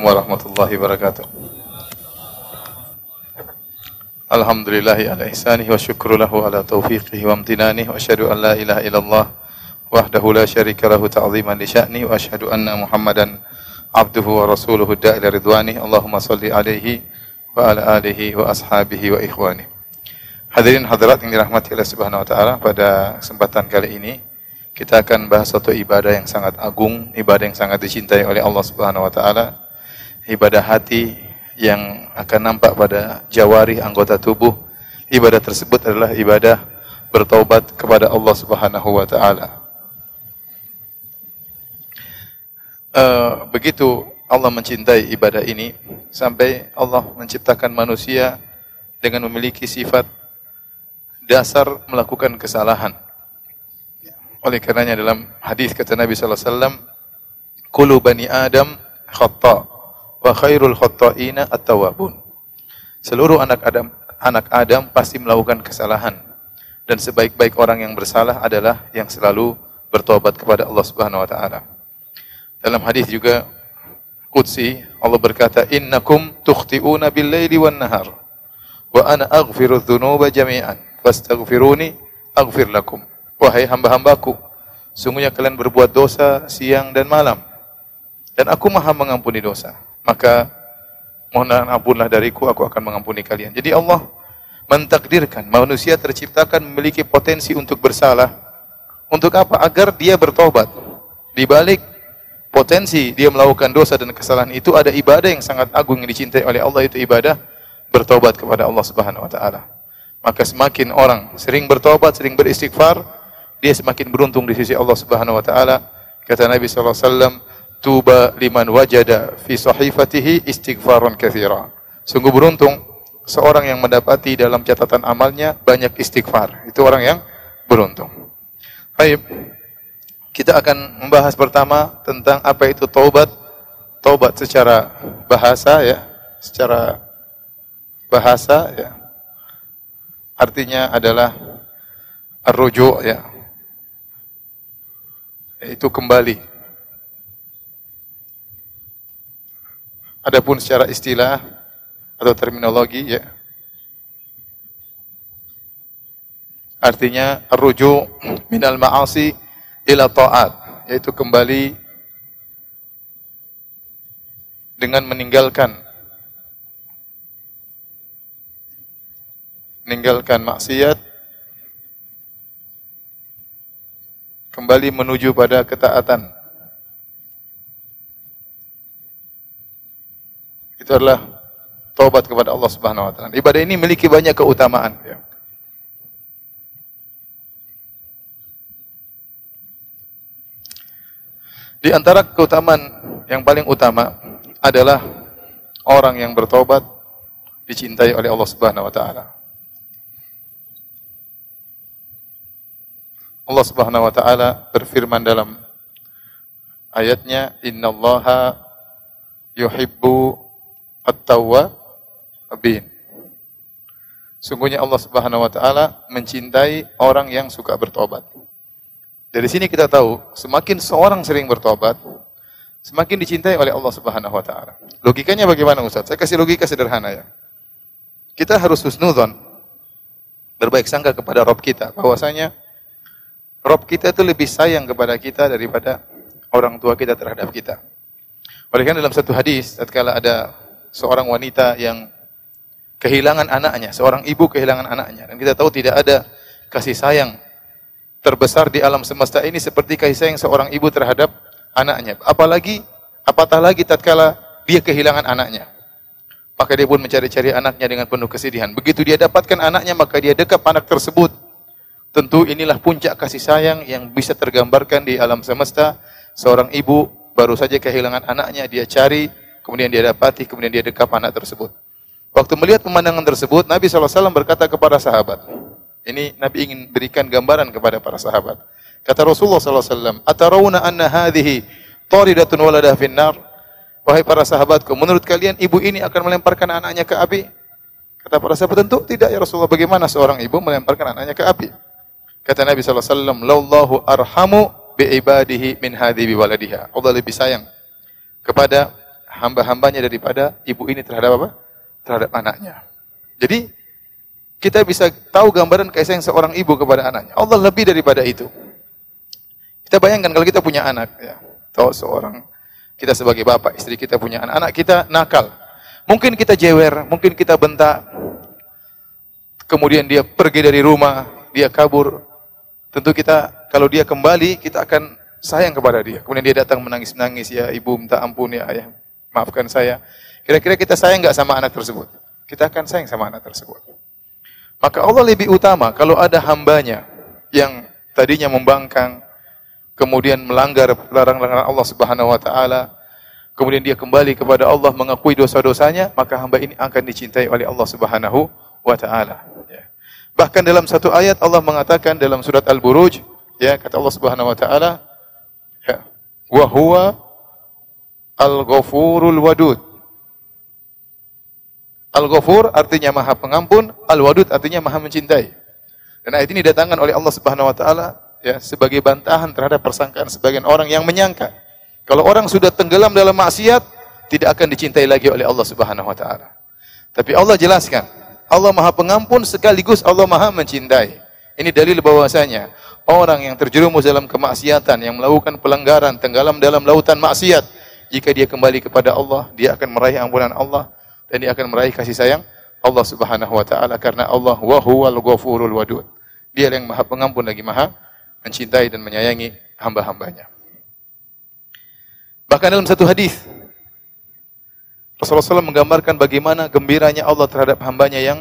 Warahmatullahi wabarakatuh. Alhamdulillahi ala ihsanih wa syukru lahu ala taufiqihi wa amtinanih wa asyhadu an la ilaha illallah wahdahu la syarika lahu ta'ziman li sya'ni wa asyhadu anna Muhammadan abduhu wa rasuluhu da'ila ridwanih. Allahumma salli alaihi wa ala alihi wa ashabihi wa ikhwani. Hadirin hadirat yang dirahmati Allah Subhanahu wa taala, pada kesempatan kali ini kita akan bahas suatu ibadah yang sangat agung, ibadah yang sangat dicintai oleh Allah Subhanahu wa taala, ibadah hati yang akan nampak pada jawari anggota tubuh. Ibadah tersebut adalah ibadah bertaubat kepada Allah Subhanahu wa taala. Uh, begitu Allah mencintai ibadah ini sampai Allah menciptakan manusia dengan memiliki sifat dasar melakukan kesalahan. Oleh karenanya dalam hadis kata Nabi sallallahu alaihi wasallam, "Kullu bani Adam khata wa khairul khata'ina at-tawwabun." Seluruh anak Adam anak Adam pasti melakukan kesalahan dan sebaik-baik orang yang bersalah adalah yang selalu bertobat kepada Allah Subhanahu wa taala. Dalam hadis juga qudsi Allah berkata, "Innakum tukhti'una bil-laili wan-nahar wa ana aghfiru dzunuba jami'an fastaghfiruni aghfir lakum." Wahai hamba-hambaku, sungguhnya kalian berbuat dosa siang dan malam. Dan aku maha mengampuni dosa. Maka mohon ampunlah dariku, aku akan mengampuni kalian. Jadi Allah mentakdirkan manusia terciptakan memiliki potensi untuk bersalah. Untuk apa? Agar dia bertobat. Di balik potensi dia melakukan dosa dan kesalahan itu ada ibadah yang sangat agung yang dicintai oleh Allah itu ibadah bertobat kepada Allah Subhanahu wa taala. Maka semakin orang sering bertobat, sering beristighfar, dia semakin beruntung di sisi Allah Subhanahu wa taala. Kata Nabi sallallahu alaihi wasallam, "Tuba liman wajada fi sahifatihi istighfaran katsira." Sungguh beruntung seorang yang mendapati dalam catatan amalnya banyak istighfar. Itu orang yang beruntung. Baik. Kita akan membahas pertama tentang apa itu taubat. Taubat secara bahasa ya, secara bahasa ya. Artinya adalah arruju ya, itu kembali. Adapun secara istilah atau terminologi ya artinya rujuk minal ma'asi ila ta'at yaitu kembali dengan meninggalkan meninggalkan maksiat kembali menuju pada ketaatan. Itu adalah taubat kepada Allah Subhanahu wa taala. Ibadah ini memiliki banyak keutamaan ya. Di antara keutamaan yang paling utama adalah orang yang bertobat dicintai oleh Allah Subhanahu wa taala. Allah Subhanahu wa taala berfirman dalam ayatnya innallaha yuhibbu at-tawwabin. Sungguhnya Allah Subhanahu wa taala mencintai orang yang suka bertobat. Dari sini kita tahu, semakin seorang sering bertobat, semakin dicintai oleh Allah Subhanahu wa taala. Logikanya bagaimana Ustaz? Saya kasih logika sederhana ya. Kita harus husnudzon, berbaik sangka kepada Rob kita bahwasanya Rob kita itu lebih sayang kepada kita daripada orang tua kita terhadap kita. Oleh karena dalam satu hadis, tatkala ada seorang wanita yang kehilangan anaknya, seorang ibu kehilangan anaknya, dan kita tahu tidak ada kasih sayang terbesar di alam semesta ini seperti kasih sayang seorang ibu terhadap anaknya. Apalagi, apatah lagi tatkala dia kehilangan anaknya. Maka dia pun mencari-cari anaknya dengan penuh kesedihan. Begitu dia dapatkan anaknya, maka dia dekat anak tersebut Tentu inilah puncak kasih sayang yang bisa tergambarkan di alam semesta. Seorang ibu baru saja kehilangan anaknya, dia cari, kemudian dia dapati, kemudian dia dekap anak tersebut. Waktu melihat pemandangan tersebut, Nabi SAW berkata kepada sahabat, ini Nabi ingin berikan gambaran kepada para sahabat. Kata Rasulullah SAW, Atarawna anna hadhihi taridatun waladah finnar. Wahai para sahabatku, menurut kalian ibu ini akan melemparkan anaknya ke api? Kata para sahabat, tentu tidak ya Rasulullah. Bagaimana seorang ibu melemparkan anaknya ke api? Kata Nabi wasallam, "Lallahu arhamu bi ibadihi min hadhi bi waladiha." Allah lebih sayang kepada hamba-hambanya daripada ibu ini terhadap apa? Terhadap anaknya. Jadi kita bisa tahu gambaran kasih sayang seorang ibu kepada anaknya. Allah lebih daripada itu. Kita bayangkan kalau kita punya anak, ya, atau seorang kita sebagai bapak, istri kita punya anak, anak kita nakal. Mungkin kita jewer, mungkin kita bentak. Kemudian dia pergi dari rumah, dia kabur. Tentu kita kalau dia kembali, kita akan sayang kepada dia. Kemudian dia datang menangis-nangis, ya ibu minta ampun ya ayah, maafkan saya. Kira-kira kita sayang nggak sama anak tersebut? Kita akan sayang sama anak tersebut. Maka Allah lebih utama kalau ada hambanya yang tadinya membangkang, kemudian melanggar larangan-larangan Allah Subhanahu wa taala, kemudian dia kembali kepada Allah mengakui dosa-dosanya, maka hamba ini akan dicintai oleh Allah Subhanahu wa taala. Bahkan dalam satu ayat Allah mengatakan dalam surat Al-Buruj, ya kata Allah Subhanahu wa taala, ya, wa huwa al-ghafurul wadud. Al-Ghafur artinya Maha Pengampun, Al-Wadud artinya Maha Mencintai. Dan ayat ini datangkan oleh Allah Subhanahu wa taala ya sebagai bantahan terhadap persangkaan sebagian orang yang menyangka kalau orang sudah tenggelam dalam maksiat tidak akan dicintai lagi oleh Allah Subhanahu wa taala. Tapi Allah jelaskan, Allah Maha Pengampun sekaligus Allah Maha Mencintai. Ini dalil bahwasanya orang yang terjerumus dalam kemaksiatan, yang melakukan pelanggaran, tenggelam dalam lautan maksiat, jika dia kembali kepada Allah, dia akan meraih ampunan Allah dan dia akan meraih kasih sayang Allah Subhanahu wa taala karena Allah wa huwal ghafurul wadud. Dia yang Maha Pengampun lagi Maha mencintai dan menyayangi hamba-hambanya. Bahkan dalam satu hadis Rasulullah SAW menggambarkan bagaimana gembiranya Allah terhadap hambanya yang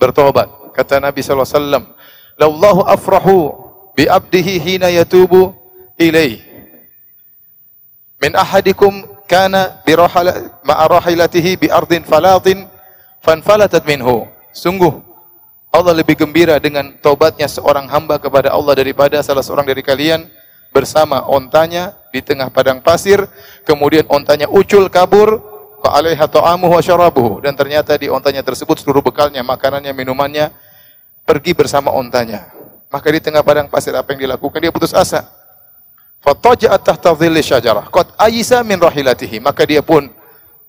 bertobat. Kata Nabi SAW, Lallahu afrahu bi abdihi hina yatubu ilaih. Min ahadikum kana bi ma'arahilatihi bi ardin falatin fanfalatat minhu. Sungguh Allah lebih gembira dengan taubatnya seorang hamba kepada Allah daripada salah seorang dari kalian bersama ontanya di tengah padang pasir, kemudian ontanya ucul kabur, fa alaiha ta'amuhu wa syarabuhu dan ternyata di ontanya tersebut seluruh bekalnya, makanannya, minumannya pergi bersama ontanya. Maka di tengah padang pasir apa yang dilakukan? Dia putus asa. Fataja'at tahta dhilli syajarah. Qad ayisa min rahilatihi. Maka dia pun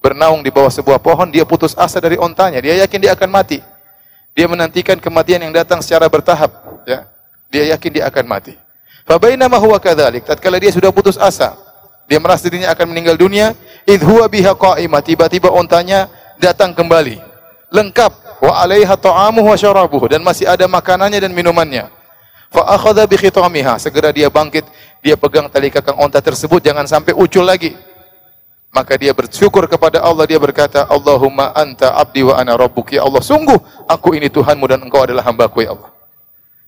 bernaung di bawah sebuah pohon, dia putus asa dari ontanya. Dia yakin dia akan mati. Dia menantikan kematian yang datang secara bertahap, ya. Dia yakin dia akan mati. Fa bainama huwa kadzalik, tatkala dia sudah putus asa, dia merasa dirinya akan meninggal dunia, id huwa biha qa'imah, tiba-tiba ontanya datang kembali. Lengkap wa 'alaiha ta'amuhu wa syarabuhu dan masih ada makanannya dan minumannya. Fa akhadha bi khitamiha, segera dia bangkit, dia pegang tali kakang onta tersebut jangan sampai ucul lagi. Maka dia bersyukur kepada Allah, dia berkata, Allahumma anta abdi wa ana rabbuk. Ya Allah, sungguh aku ini Tuhanmu dan engkau adalah hambaku ya Allah.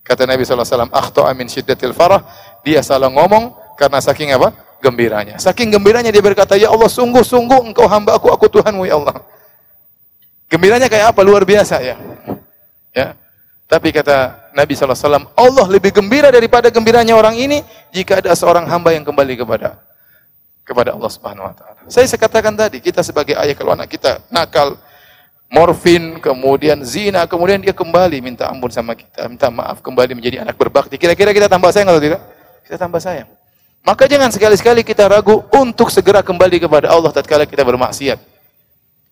Kata Nabi SAW, akhto'a min syiddatil farah. Dia salah ngomong karena saking apa? Gembiranya. Saking gembiranya dia berkata, Ya Allah, sungguh-sungguh engkau hamba aku, aku Tuhanmu ya Allah. Gembiranya kayak apa? Luar biasa ya. Ya. Tapi kata Nabi SAW, Allah lebih gembira daripada gembiranya orang ini jika ada seorang hamba yang kembali kepada kepada Allah Subhanahu wa taala. Saya sekatakan tadi, kita sebagai ayah kalau anak kita nakal, morfin, kemudian zina, kemudian dia kembali minta ampun sama kita, minta maaf kembali menjadi anak berbakti. Kira-kira kita tambah sayang atau tidak? Kita tambah sayang. Maka jangan sekali-sekali kita ragu untuk segera kembali kepada Allah tatkala kita bermaksiat.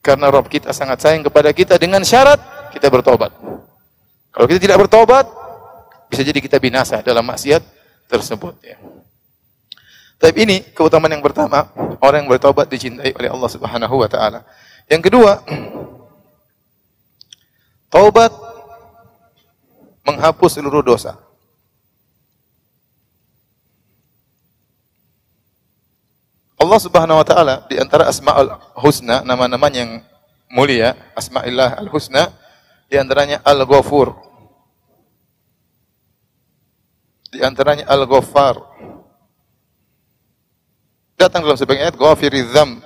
Karena Rabb kita sangat sayang kepada kita dengan syarat kita bertobat. Kalau kita tidak bertobat, bisa jadi kita binasa dalam maksiat tersebut ya. Tapi ini keutamaan yang pertama, orang yang bertobat dicintai oleh Allah Subhanahu wa taala. Yang kedua, taubat menghapus seluruh dosa. Allah Subhanahu wa taala di antara Asmaul Husna, nama-nama yang mulia, Asmaillah Al-Husna, di antaranya Al-Ghafur. Di antaranya Al-Ghaffar. Datang dalam sebagian ayat ghafiriz dzam.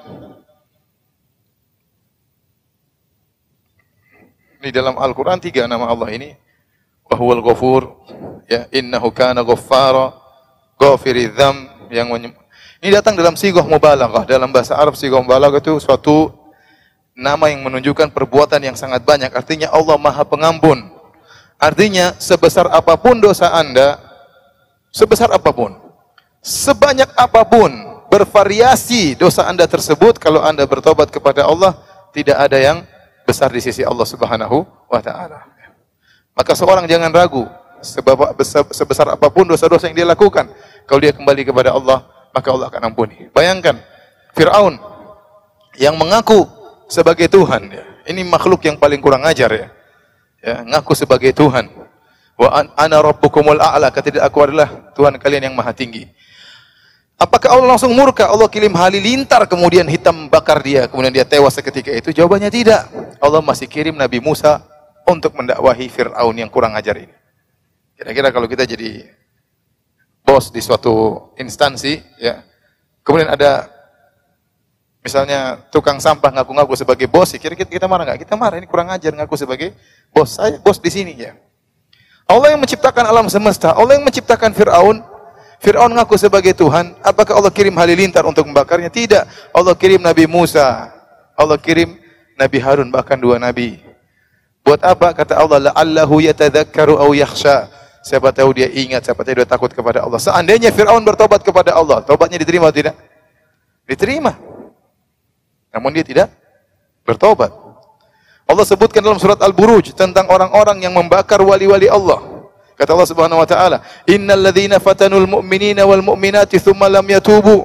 Di dalam Al-Qur'an tiga nama Allah ini. Wa huwal ghafur, ya innahu kana ghaffara, ghafiriz dzam yang ini datang dalam sigoh mubalaghah. Dalam bahasa Arab sigoh mubalaghah itu suatu nama yang menunjukkan perbuatan yang sangat banyak. Artinya Allah Maha Pengampun. Artinya sebesar apa pun dosa Anda, sebesar apa pun, sebanyak apa pun bervariasi dosa Anda tersebut kalau Anda bertobat kepada Allah, tidak ada yang besar di sisi Allah Subhanahu wa taala. Maka seorang jangan ragu sebab sebesar apa pun dosa-dosa yang dia lakukan, kalau dia kembali kepada Allah, maka Allah akan ampuni. Bayangkan Firaun yang mengaku sebagai Tuhan ya. Ini makhluk yang paling kurang ajar ya. Ya, ngaku sebagai Tuhan. Wa ana rabbukumul a'la, kata dia aku adalah Tuhan kalian yang maha tinggi. Apakah Allah langsung murka? Allah kirim halilintar kemudian hitam bakar dia, kemudian dia tewas seketika itu? Jawabannya tidak. Allah masih kirim Nabi Musa untuk mendakwahi Fir'aun yang kurang ajar ini. Kira-kira kalau kita jadi bos di suatu instansi, ya, kemudian ada misalnya tukang sampah ngaku-ngaku sebagai bos, ya, kira-kira kita marah nggak? Kita marah, ini kurang ajar ngaku sebagai bos. Saya bos di sini ya. Allah yang menciptakan alam semesta, Allah yang menciptakan Fir'aun, Fir'aun ngaku sebagai Tuhan, apakah Allah kirim halilintar untuk membakarnya? Tidak. Allah kirim Nabi Musa. Allah kirim Nabi Harun, bahkan dua Nabi. Buat apa? Kata Allah, la'allahu yatadhakkaru au yakhsha. Siapa tahu dia ingat, siapa tahu dia takut kepada Allah. Seandainya Fir'aun bertobat kepada Allah, tobatnya diterima atau tidak? Diterima. Namun dia tidak bertobat. Allah sebutkan dalam surat Al-Buruj tentang orang-orang yang membakar wali-wali Allah. Kata Allah Subhanahu wa taala, "Innal ladzina fatanul mu'minina wal mu'minati tsumma lam yatubu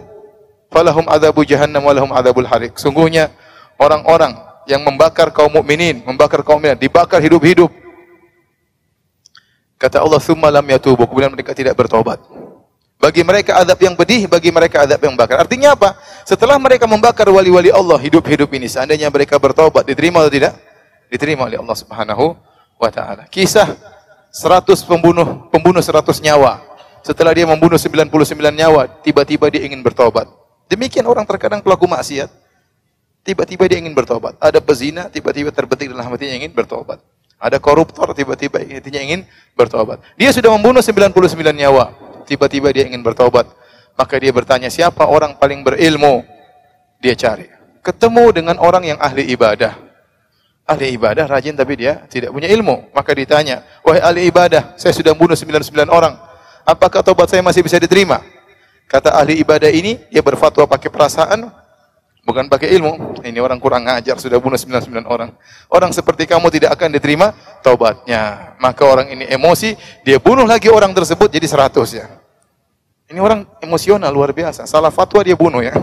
falahum adzabu jahannam wa lahum adzabul harik." Sungguhnya orang-orang yang membakar kaum mukminin, membakar kaum mukmin, dibakar hidup-hidup. Kata Allah, "Tsumma lam yatubu." Kemudian mereka tidak bertobat. Bagi mereka adab yang pedih, bagi mereka adab yang bakar. Artinya apa? Setelah mereka membakar wali-wali Allah hidup-hidup ini, seandainya mereka bertobat, diterima atau tidak? Diterima oleh Allah Subhanahu wa taala. Kisah 100 pembunuh, pembunuh 100 nyawa. Setelah dia membunuh 99 nyawa, tiba-tiba dia ingin bertobat. Demikian orang terkadang pelaku maksiat. Tiba-tiba dia ingin bertobat. Ada pezina, tiba-tiba terbetik dalam hatinya ingin bertobat. Ada koruptor, tiba-tiba hatinya ingin bertobat. Dia sudah membunuh 99 nyawa. Tiba-tiba dia ingin bertobat. Maka dia bertanya, siapa orang paling berilmu? Dia cari. Ketemu dengan orang yang ahli ibadah ahli ibadah rajin tapi dia tidak punya ilmu. Maka ditanya, "Wahai ahli ibadah, saya sudah bunuh 99 orang. Apakah tobat saya masih bisa diterima?" Kata ahli ibadah ini, dia berfatwa pakai perasaan, bukan pakai ilmu. Ini orang kurang ngajar, sudah bunuh 99 orang. Orang seperti kamu tidak akan diterima tobatnya. Maka orang ini emosi, dia bunuh lagi orang tersebut jadi 100 ya. Ini orang emosional luar biasa. Salah fatwa dia bunuh ya.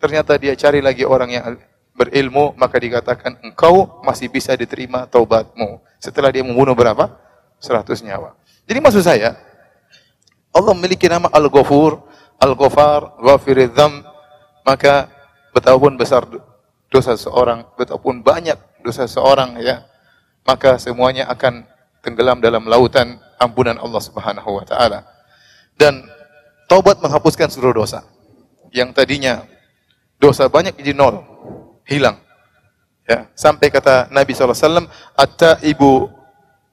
Ternyata dia cari lagi orang yang berilmu, maka dikatakan engkau masih bisa diterima taubatmu. Setelah dia membunuh berapa? 100 nyawa. Jadi maksud saya, Allah memiliki nama Al-Ghafur, Al-Ghafar, Ghafiridzam, maka betapapun besar dosa seorang, betapapun banyak dosa seorang ya, maka semuanya akan tenggelam dalam lautan ampunan Allah Subhanahu wa taala. Dan taubat menghapuskan seluruh dosa. Yang tadinya dosa banyak jadi nol hilang. Ya, sampai kata Nabi SAW, Atta ibu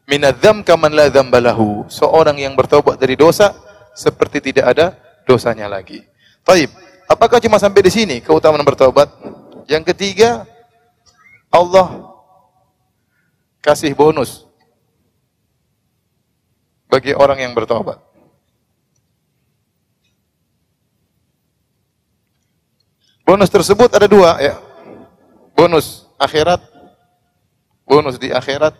minadzam kaman la dzambalahu. Seorang yang bertobat dari dosa seperti tidak ada dosanya lagi. Taib. Apakah cuma sampai di sini keutamaan bertobat? Yang ketiga, Allah kasih bonus bagi orang yang bertobat. Bonus tersebut ada dua ya bonus akhirat, bonus di akhirat,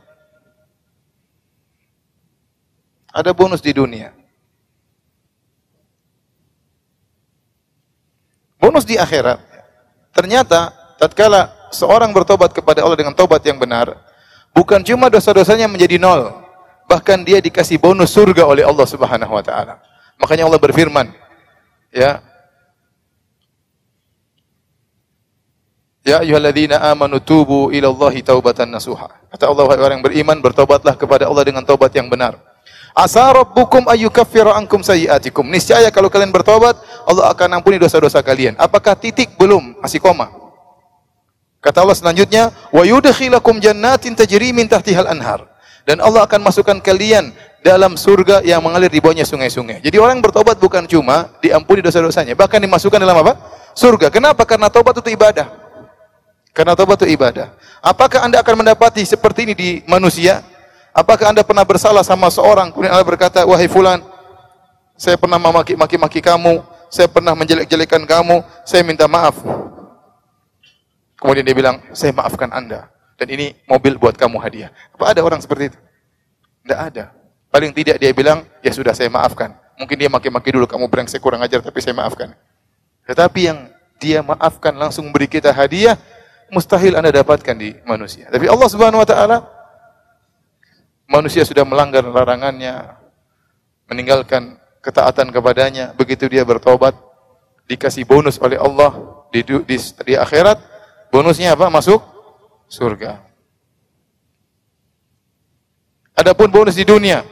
ada bonus di dunia. Bonus di akhirat. Ternyata tatkala seorang bertobat kepada Allah dengan tobat yang benar, bukan cuma dosa-dosanya menjadi nol, bahkan dia dikasih bonus surga oleh Allah Subhanahu wa taala. Makanya Allah berfirman, ya, Ya ayyuhalladzina amanu tubu ila Allahi taubatan nasuha. Kata Allah orang yang beriman bertobatlah kepada Allah dengan tobat yang benar. Asa rabbukum ayyukaffira ankum sayyi'atikum. Niscaya kalau kalian bertobat, Allah akan ampuni dosa-dosa kalian. Apakah titik belum? Masih koma. Kata Allah selanjutnya, wa yudkhilakum jannatin tajri min tahtihal anhar. Dan Allah akan masukkan kalian dalam surga yang mengalir di bawahnya sungai-sungai. Jadi orang bertobat bukan cuma diampuni dosa-dosanya, bahkan dimasukkan dalam apa? Surga. Kenapa? Karena tobat itu ibadah. Karena taubat itu ibadah. Apakah Anda akan mendapati seperti ini di manusia? Apakah Anda pernah bersalah sama seorang kemudian Allah berkata, "Wahai fulan, saya pernah memaki-maki kamu, saya pernah menjelek-jelekan kamu, saya minta maaf. Kemudian dia bilang, saya maafkan Anda. Dan ini mobil buat kamu hadiah. Apa ada orang seperti itu? Tidak ada. Paling tidak dia bilang, ya sudah saya maafkan. Mungkin dia maki-maki dulu, kamu brengsek kurang ajar, tapi saya maafkan. Tetapi yang dia maafkan langsung beri kita hadiah, mustahil Anda dapatkan di manusia. Tapi Allah Subhanahu wa taala manusia sudah melanggar larangannya, meninggalkan ketaatan kepadanya, begitu dia bertobat, dikasih bonus oleh Allah di, di, di akhirat, bonusnya apa? Masuk surga. Adapun bonus di dunia,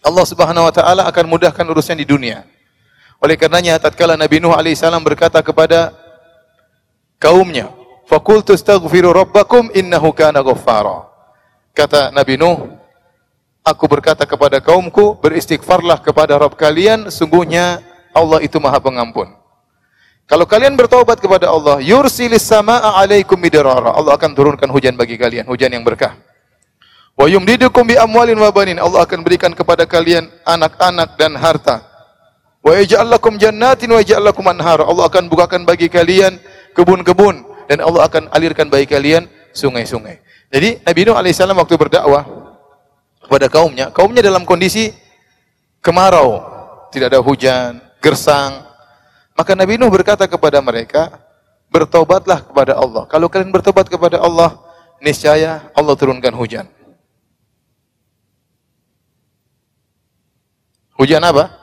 Allah Subhanahu wa taala akan mudahkan urusan di dunia. Oleh karenanya tatkala Nabi Nuh alaihissalam berkata kepada kaumnya, "Faqultu astaghfiru rabbakum innahu kana ghaffara." Kata Nabi Nuh, aku berkata kepada kaumku, beristighfarlah kepada Rabb kalian, sungguhnya Allah itu Maha Pengampun. Kalau kalian bertobat kepada Allah, yursilis samaa alaikum midrara. Allah akan turunkan hujan bagi kalian, hujan yang berkah. Wa yumdidukum bi amwalin wa banin. Allah akan berikan kepada kalian anak-anak dan harta. Wa yaj'al lakum jannatin wa yaj'al lakum anhar. Allah akan bukakan bagi kalian kebun-kebun dan Allah akan alirkan bagi kalian sungai-sungai. Jadi Nabi Nuh alaihissalam waktu berdakwah kepada kaumnya, kaumnya dalam kondisi kemarau, tidak ada hujan, gersang. Maka Nabi Nuh berkata kepada mereka, bertobatlah kepada Allah. Kalau kalian bertobat kepada Allah, niscaya Allah turunkan hujan. Hujan apa?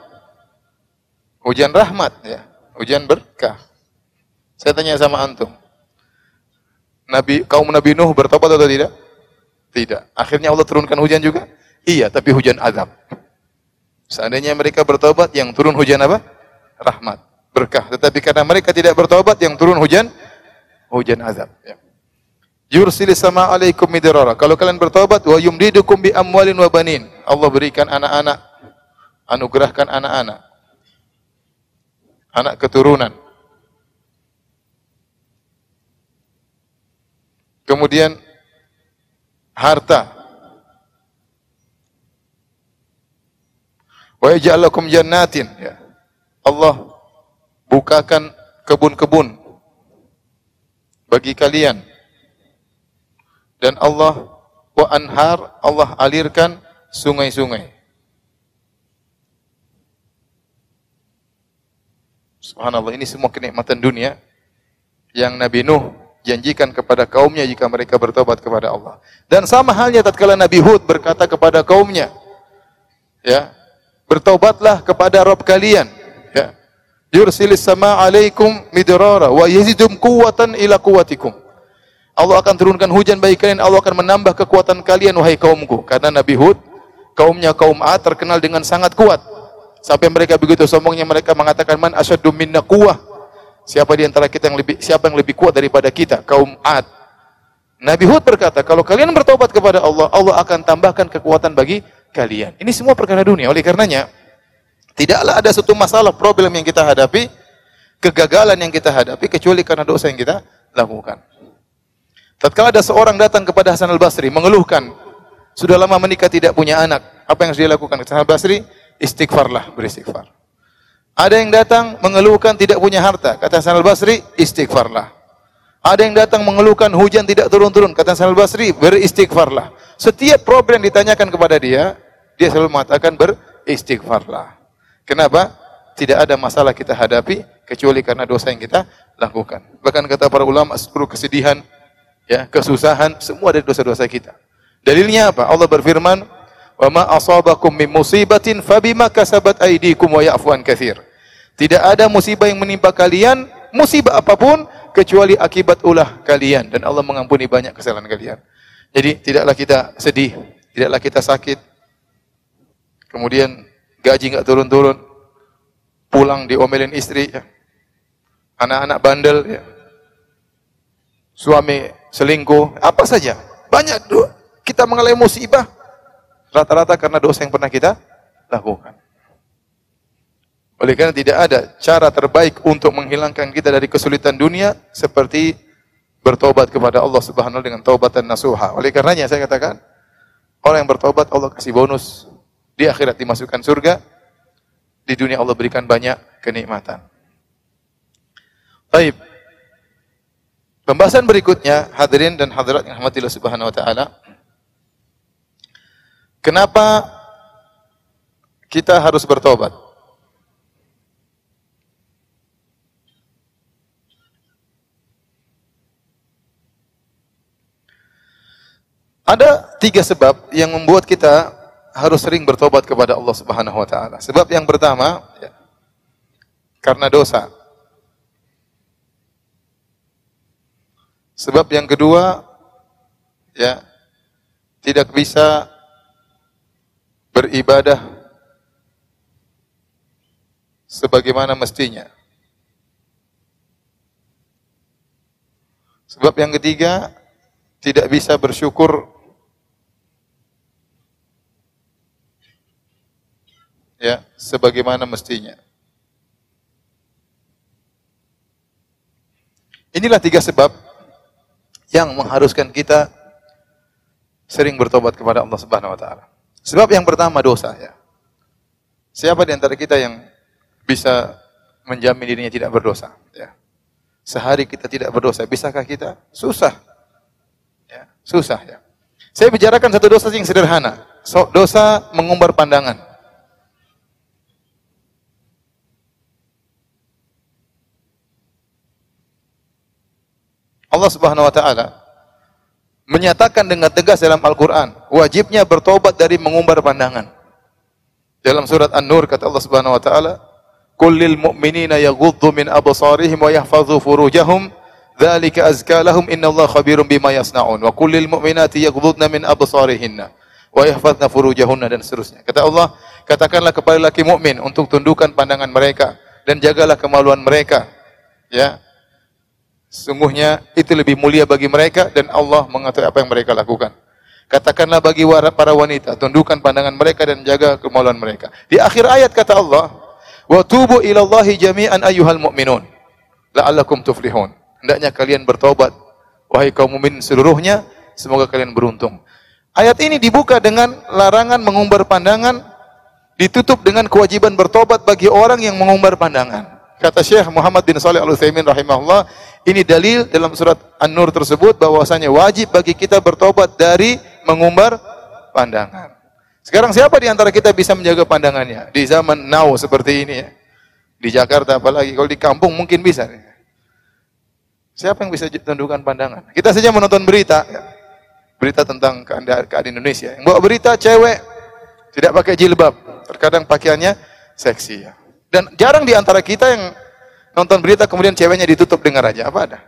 Hujan rahmat ya, hujan berkah. Saya tanya sama antum. Nabi kaum Nabi Nuh bertobat atau tidak? Tidak. Akhirnya Allah turunkan hujan juga? Iya, tapi hujan azab. Seandainya mereka bertobat, yang turun hujan apa? Rahmat, berkah. Tetapi karena mereka tidak bertobat, yang turun hujan, hujan azab. Ya. Yursili sama alaikum midrara. Kalau kalian bertobat, wa yumdidukum bi amwalin wa banin. Allah berikan anak-anak, anugerahkan anak-anak. Anak keturunan. Kemudian harta Wa yaj'alakum jannatin ya. Allah bukakan kebun-kebun bagi kalian. Dan Allah wa anhar Allah alirkan sungai-sungai. Subhanallah ini semua kenikmatan dunia yang Nabi Nuh janjikan kepada kaumnya jika mereka bertobat kepada Allah. Dan sama halnya tatkala Nabi Hud berkata kepada kaumnya, ya, Bertobatlah kepada Rabb kalian. Ya. Yursilis sama alaikum midrara wa yazidum kuwatan ila kuwatikum. Allah akan turunkan hujan bagi kalian, Allah akan menambah kekuatan kalian wahai kaumku. Karena Nabi Hud, kaumnya kaum A terkenal dengan sangat kuat. Sampai mereka begitu sombongnya mereka mengatakan man asyaddu minna quwwah. Siapa di antara kita yang lebih siapa yang lebih kuat daripada kita? Kaum Ad. Nabi Hud berkata, kalau kalian bertobat kepada Allah, Allah akan tambahkan kekuatan bagi kalian. Ini semua perkara dunia. Oleh karenanya, tidaklah ada satu masalah, problem yang kita hadapi, kegagalan yang kita hadapi, kecuali karena dosa yang kita lakukan. Tatkala ada seorang datang kepada Hasan al-Basri, mengeluhkan, sudah lama menikah tidak punya anak. Apa yang harus dia lakukan? Hasan al-Basri, istighfarlah, beristighfar. Ada yang datang mengeluhkan tidak punya harta. Kata Hasan al-Basri, istighfarlah. Ada yang datang mengeluhkan hujan tidak turun-turun. Kata Hasan al-Basri, beristighfarlah. Setiap problem ditanyakan kepada dia, dia selalu mengatakan beristighfarlah. Kenapa? Tidak ada masalah kita hadapi kecuali karena dosa yang kita lakukan. Bahkan kata para ulama, seluruh kesedihan, ya, kesusahan, semua dari dosa-dosa kita. Dalilnya apa? Allah berfirman, "Wa ma asabakum min musibatin fabima kasabat aydikum wa ya'fu an katsir." Tidak ada musibah yang menimpa kalian, musibah apa pun kecuali akibat ulah kalian dan Allah mengampuni banyak kesalahan kalian. Jadi tidaklah kita sedih, tidaklah kita sakit. Kemudian gaji nggak turun-turun, pulang diomelin istri, ya. anak-anak bandel, ya. suami selingkuh, apa saja. Banyak kita mengalami musibah rata-rata karena dosa yang pernah kita lakukan. Oleh karena tidak ada cara terbaik untuk menghilangkan kita dari kesulitan dunia seperti bertobat kepada Allah Subhanahu dengan taubatan nasuha. Oleh karenanya saya katakan, orang yang bertobat Allah kasih bonus, di akhirat dimasukkan surga, di dunia Allah berikan banyak kenikmatan. Baik. Pembahasan berikutnya, hadirin dan hadirat yang rahmatillah subhanahu wa ta'ala. Kenapa kita harus bertobat? Ada tiga sebab yang membuat kita harus sering bertobat kepada Allah Subhanahu wa taala. Sebab yang pertama ya, karena dosa. Sebab yang kedua ya tidak bisa beribadah sebagaimana mestinya. Sebab yang ketiga tidak bisa bersyukur ya sebagaimana mestinya. Inilah tiga sebab yang mengharuskan kita sering bertobat kepada Allah Subhanahu wa taala. Sebab yang pertama dosa ya. Siapa di antara kita yang bisa menjamin dirinya tidak berdosa ya. Sehari kita tidak berdosa, bisakah kita? Susah. Ya, susah ya. Saya bicarakan satu dosa yang sederhana. Dosa mengumbar pandangan. Allah Subhanahu wa taala menyatakan dengan tegas dalam Al-Qur'an, wajibnya bertobat dari mengumbar pandangan. Dalam surat An-Nur kata Allah Subhanahu wa taala, "Kullil mu'minina yaghuddu min absarihim wa yahfazu furujahum, dzalika azka lahum innallaha khabirum bima yasnaun." Wa kullil mu'minati yaghuddna min absarihinna wa yahfazna furujahunna dan seterusnya. Kata Allah, katakanlah kepada laki mukmin untuk tundukkan pandangan mereka dan jagalah kemaluan mereka. Ya, Sungguhnya itu lebih mulia bagi mereka dan Allah mengetahui apa yang mereka lakukan. Katakanlah bagi para wanita, tundukkan pandangan mereka dan jaga kemaluan mereka. Di akhir ayat kata Allah, "Wa tubu ilallahi jami'an ayyuhal mu'minun, la'allakum tuflihun." Hendaknya kalian bertobat wahai kaum mukmin seluruhnya, semoga kalian beruntung. Ayat ini dibuka dengan larangan mengumbar pandangan, ditutup dengan kewajiban bertobat bagi orang yang mengumbar pandangan. Kata Syekh Muhammad bin Saleh Al-Utsaimin rahimahullah, ini dalil dalam surat An-Nur tersebut bahwasanya wajib bagi kita bertobat dari mengumbar pandangan. Sekarang siapa di antara kita bisa menjaga pandangannya di zaman now seperti ini ya? Di Jakarta apalagi kalau di kampung mungkin bisa. Siapa yang bisa tundukkan pandangan? Kita saja menonton berita, ya. berita tentang keadaan Indonesia. Yang bawa berita cewek tidak pakai jilbab, terkadang pakaiannya seksi ya. Dan jarang di antara kita yang nonton berita kemudian ceweknya ditutup dengan raja. Apa ada?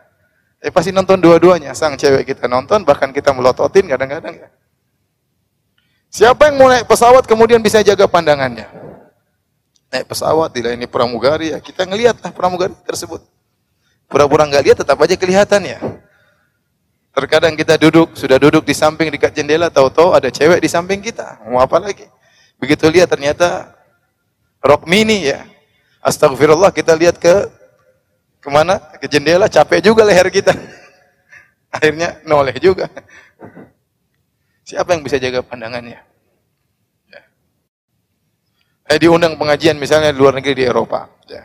Eh pasti nonton dua-duanya. Sang cewek kita nonton, bahkan kita melototin kadang-kadang ya. Siapa yang mau naik pesawat kemudian bisa jaga pandangannya? Naik pesawat, tidak ini pramugari ya. Kita ngelihatlah pramugari tersebut. Pura-pura nggak lihat tetap aja kelihatan ya. Terkadang kita duduk, sudah duduk di samping dekat jendela, tahu-tahu ada cewek di samping kita. Mau apa lagi? Begitu lihat ternyata rok mini ya. Astagfirullah kita lihat ke ke mana? Ke jendela, capek juga leher kita. Akhirnya noleh juga. Siapa yang bisa jaga pandangannya? Ya. Eh diundang pengajian misalnya di luar negeri di Eropa. Ya.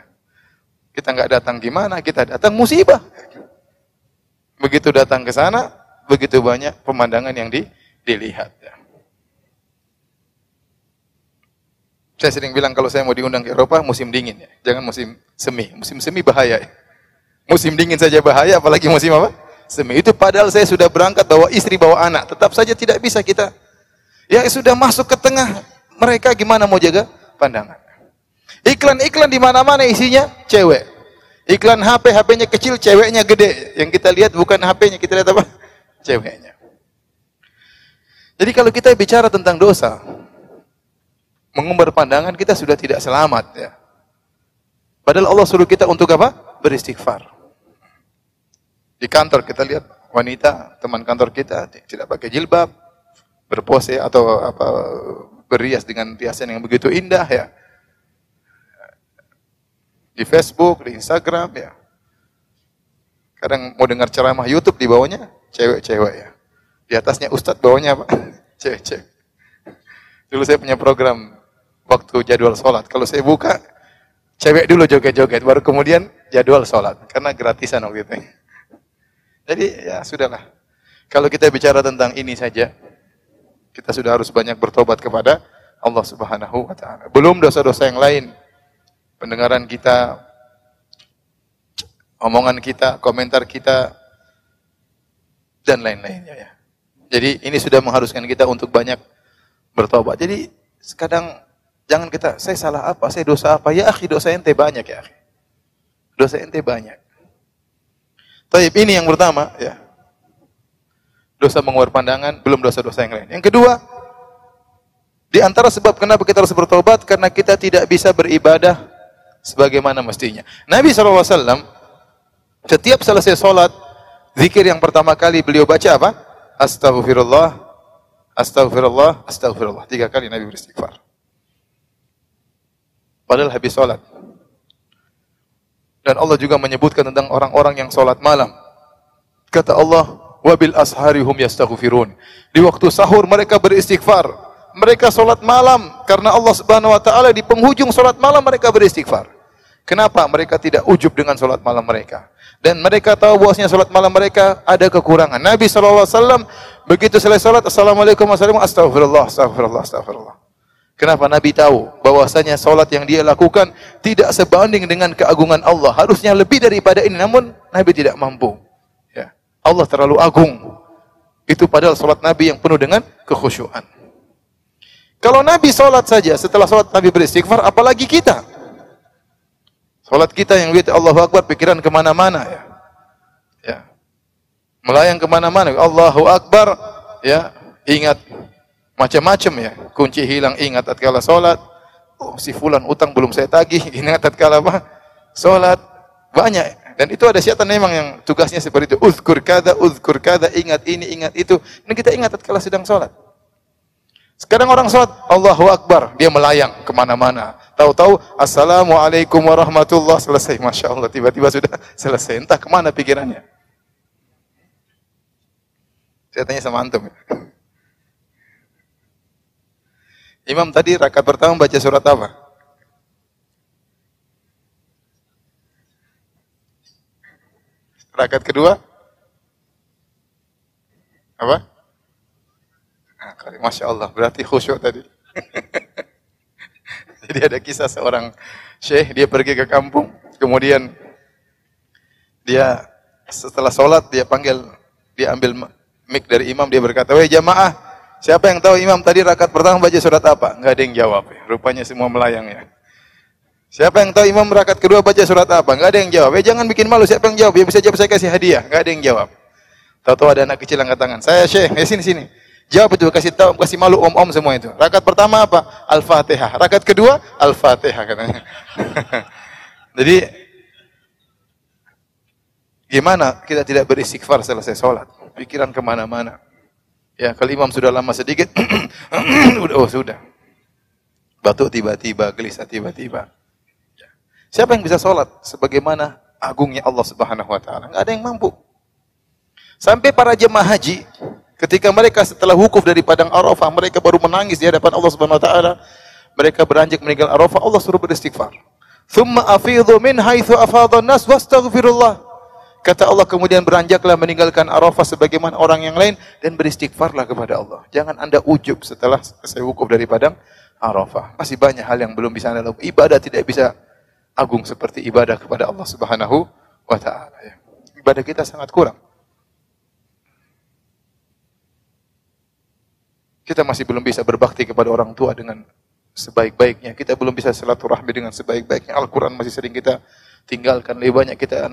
Kita nggak datang gimana? Kita datang musibah. Begitu datang ke sana, begitu banyak pemandangan yang di, dilihat. Ya. Saya sering bilang kalau saya mau diundang ke Eropa musim dingin ya, jangan musim semi. Musim semi bahaya. Ya. Musim dingin saja bahaya, apalagi musim apa? Semi. Itu padahal saya sudah berangkat bawa istri, bawa anak, tetap saja tidak bisa kita. Ya sudah masuk ke tengah mereka gimana mau jaga pandangan? Iklan-iklan di mana-mana isinya cewek. Iklan HP, HP-nya kecil, ceweknya gede. Yang kita lihat bukan HP-nya, kita lihat apa? Ceweknya. Jadi kalau kita bicara tentang dosa, mengumbar pandangan kita sudah tidak selamat ya. Padahal Allah suruh kita untuk apa? Beristighfar. Di kantor kita lihat wanita teman kantor kita tidak pakai jilbab, berpose atau apa berias dengan riasan yang begitu indah ya. Di Facebook, di Instagram ya. Kadang mau dengar ceramah YouTube di bawahnya cewek-cewek ya. Di atasnya ustadz bawahnya apa? Cewek-cewek. Dulu saya punya program waktu jadwal sholat. Kalau saya buka, Cewek dulu joget-joget, baru kemudian jadwal sholat. Karena gratisan waktu itu. Jadi ya sudahlah. Kalau kita bicara tentang ini saja, kita sudah harus banyak bertobat kepada Allah Subhanahu wa taala. Belum dosa-dosa yang lain. Pendengaran kita, omongan kita, komentar kita dan lain-lainnya ya. Jadi ini sudah mengharuskan kita untuk banyak bertobat. Jadi kadang Jangan kita, saya salah apa, saya dosa apa. Ya akhi, dosa ente banyak ya akhi. Dosa ente banyak. Tapi ini yang pertama, ya. Dosa mengubur pandangan, belum dosa-dosa yang lain. Yang kedua, di antara sebab kenapa kita harus bertobat, karena kita tidak bisa beribadah sebagaimana mestinya. Nabi SAW, setiap selesai sholat, zikir yang pertama kali beliau baca apa? Astaghfirullah, Astaghfirullah, Astaghfirullah. Tiga kali Nabi beristighfar. Padahal habis sholat. Dan Allah juga menyebutkan tentang orang-orang yang sholat malam. Kata Allah, wabil ashari hum yastaghfirun. Di waktu sahur mereka beristighfar. Mereka sholat malam karena Allah Subhanahu wa taala di penghujung sholat malam mereka beristighfar. Kenapa mereka tidak ujub dengan sholat malam mereka? Dan mereka tahu bahwasanya sholat malam mereka ada kekurangan. Nabi SAW begitu selesai sholat, Assalamualaikum warahmatullahi wabarakatuh, astagfirullah, astagfirullah, astagfirullah. Kenapa Nabi tahu bahwasanya solat yang dia lakukan tidak sebanding dengan keagungan Allah. Harusnya lebih daripada ini, namun Nabi tidak mampu. Ya. Allah terlalu agung. Itu padahal solat Nabi yang penuh dengan kekhusyuan. Kalau Nabi solat saja, setelah solat Nabi beristighfar, apalagi kita. Solat kita yang lihat Allahu Akbar, pikiran ke mana-mana. Ya. ya. Melayang ke mana-mana. Allahu Akbar, ya ingat Macam-macam ya. Kunci hilang ingat tatkala salat. Oh, si fulan utang belum saya tagih. Ingat tatkala apa? Salat. Banyak. Dan itu ada syaitan memang yang tugasnya seperti itu. Uzkur kada, uzkur kada, ingat ini, ingat itu. Ini kita ingat tatkala sedang salat. Sekarang orang salat, Allahu Akbar. Dia melayang ke mana-mana. Tahu-tahu, Assalamualaikum warahmatullahi Selesai. Masya Allah. Tiba-tiba sudah selesai. Entah ke mana pikirannya. Saya tanya sama antum. Ya. Imam tadi rakaat pertama baca surat apa? Rakaat kedua? Apa? Nah, Masya Allah, berarti khusyuk tadi. Jadi ada kisah seorang syekh, dia pergi ke kampung, kemudian dia setelah sholat, dia panggil, dia ambil mic dari imam, dia berkata, Weh jamaah, Siapa yang tahu imam tadi rakaat pertama baca surat apa? Enggak ada yang jawab. Ya. Rupanya semua melayang ya. Siapa yang tahu imam rakaat kedua baca surat apa? Enggak ada yang jawab. Ya jangan bikin malu. Siapa yang jawab? Ya bisa jawab saya kasih hadiah. Enggak ada yang jawab. Tahu-tahu ada anak kecil angkat tangan. Saya Syekh, ya sini sini. Jawab itu kasih tahu kasih malu om-om semua itu. Rakaat pertama apa? Al-Fatihah. Rakaat kedua Al-Fatihah katanya. Jadi gimana kita tidak beristighfar selesai sholat? Pikiran ke mana-mana. Ya, kalau imam sudah lama sedikit, oh sudah. Batuk tiba-tiba, gelisah tiba-tiba. Ya. Siapa yang bisa sholat sebagaimana agungnya Allah Subhanahu wa taala? Enggak ada yang mampu. Sampai para jemaah haji ketika mereka setelah wukuf dari padang Arafah, mereka baru menangis di hadapan Allah Subhanahu wa taala. Mereka beranjak meninggal Arafah, Allah suruh beristighfar. Thumma afidhu min haitsu afadha nas wastaghfirullah. Kata Allah kemudian beranjaklah meninggalkan Arafah sebagaimana orang yang lain dan beristighfarlah kepada Allah. Jangan anda ujub setelah selesai wukuf dari padang Arafah. Masih banyak hal yang belum bisa anda lakukan. Ibadah tidak bisa agung seperti ibadah kepada Allah Subhanahu wa taala ya. Ibadah kita sangat kurang. Kita masih belum bisa berbakti kepada orang tua dengan sebaik-baiknya. Kita belum bisa silaturahmi dengan sebaik-baiknya. Al-Quran masih sering kita tinggalkan. Lebih banyak kita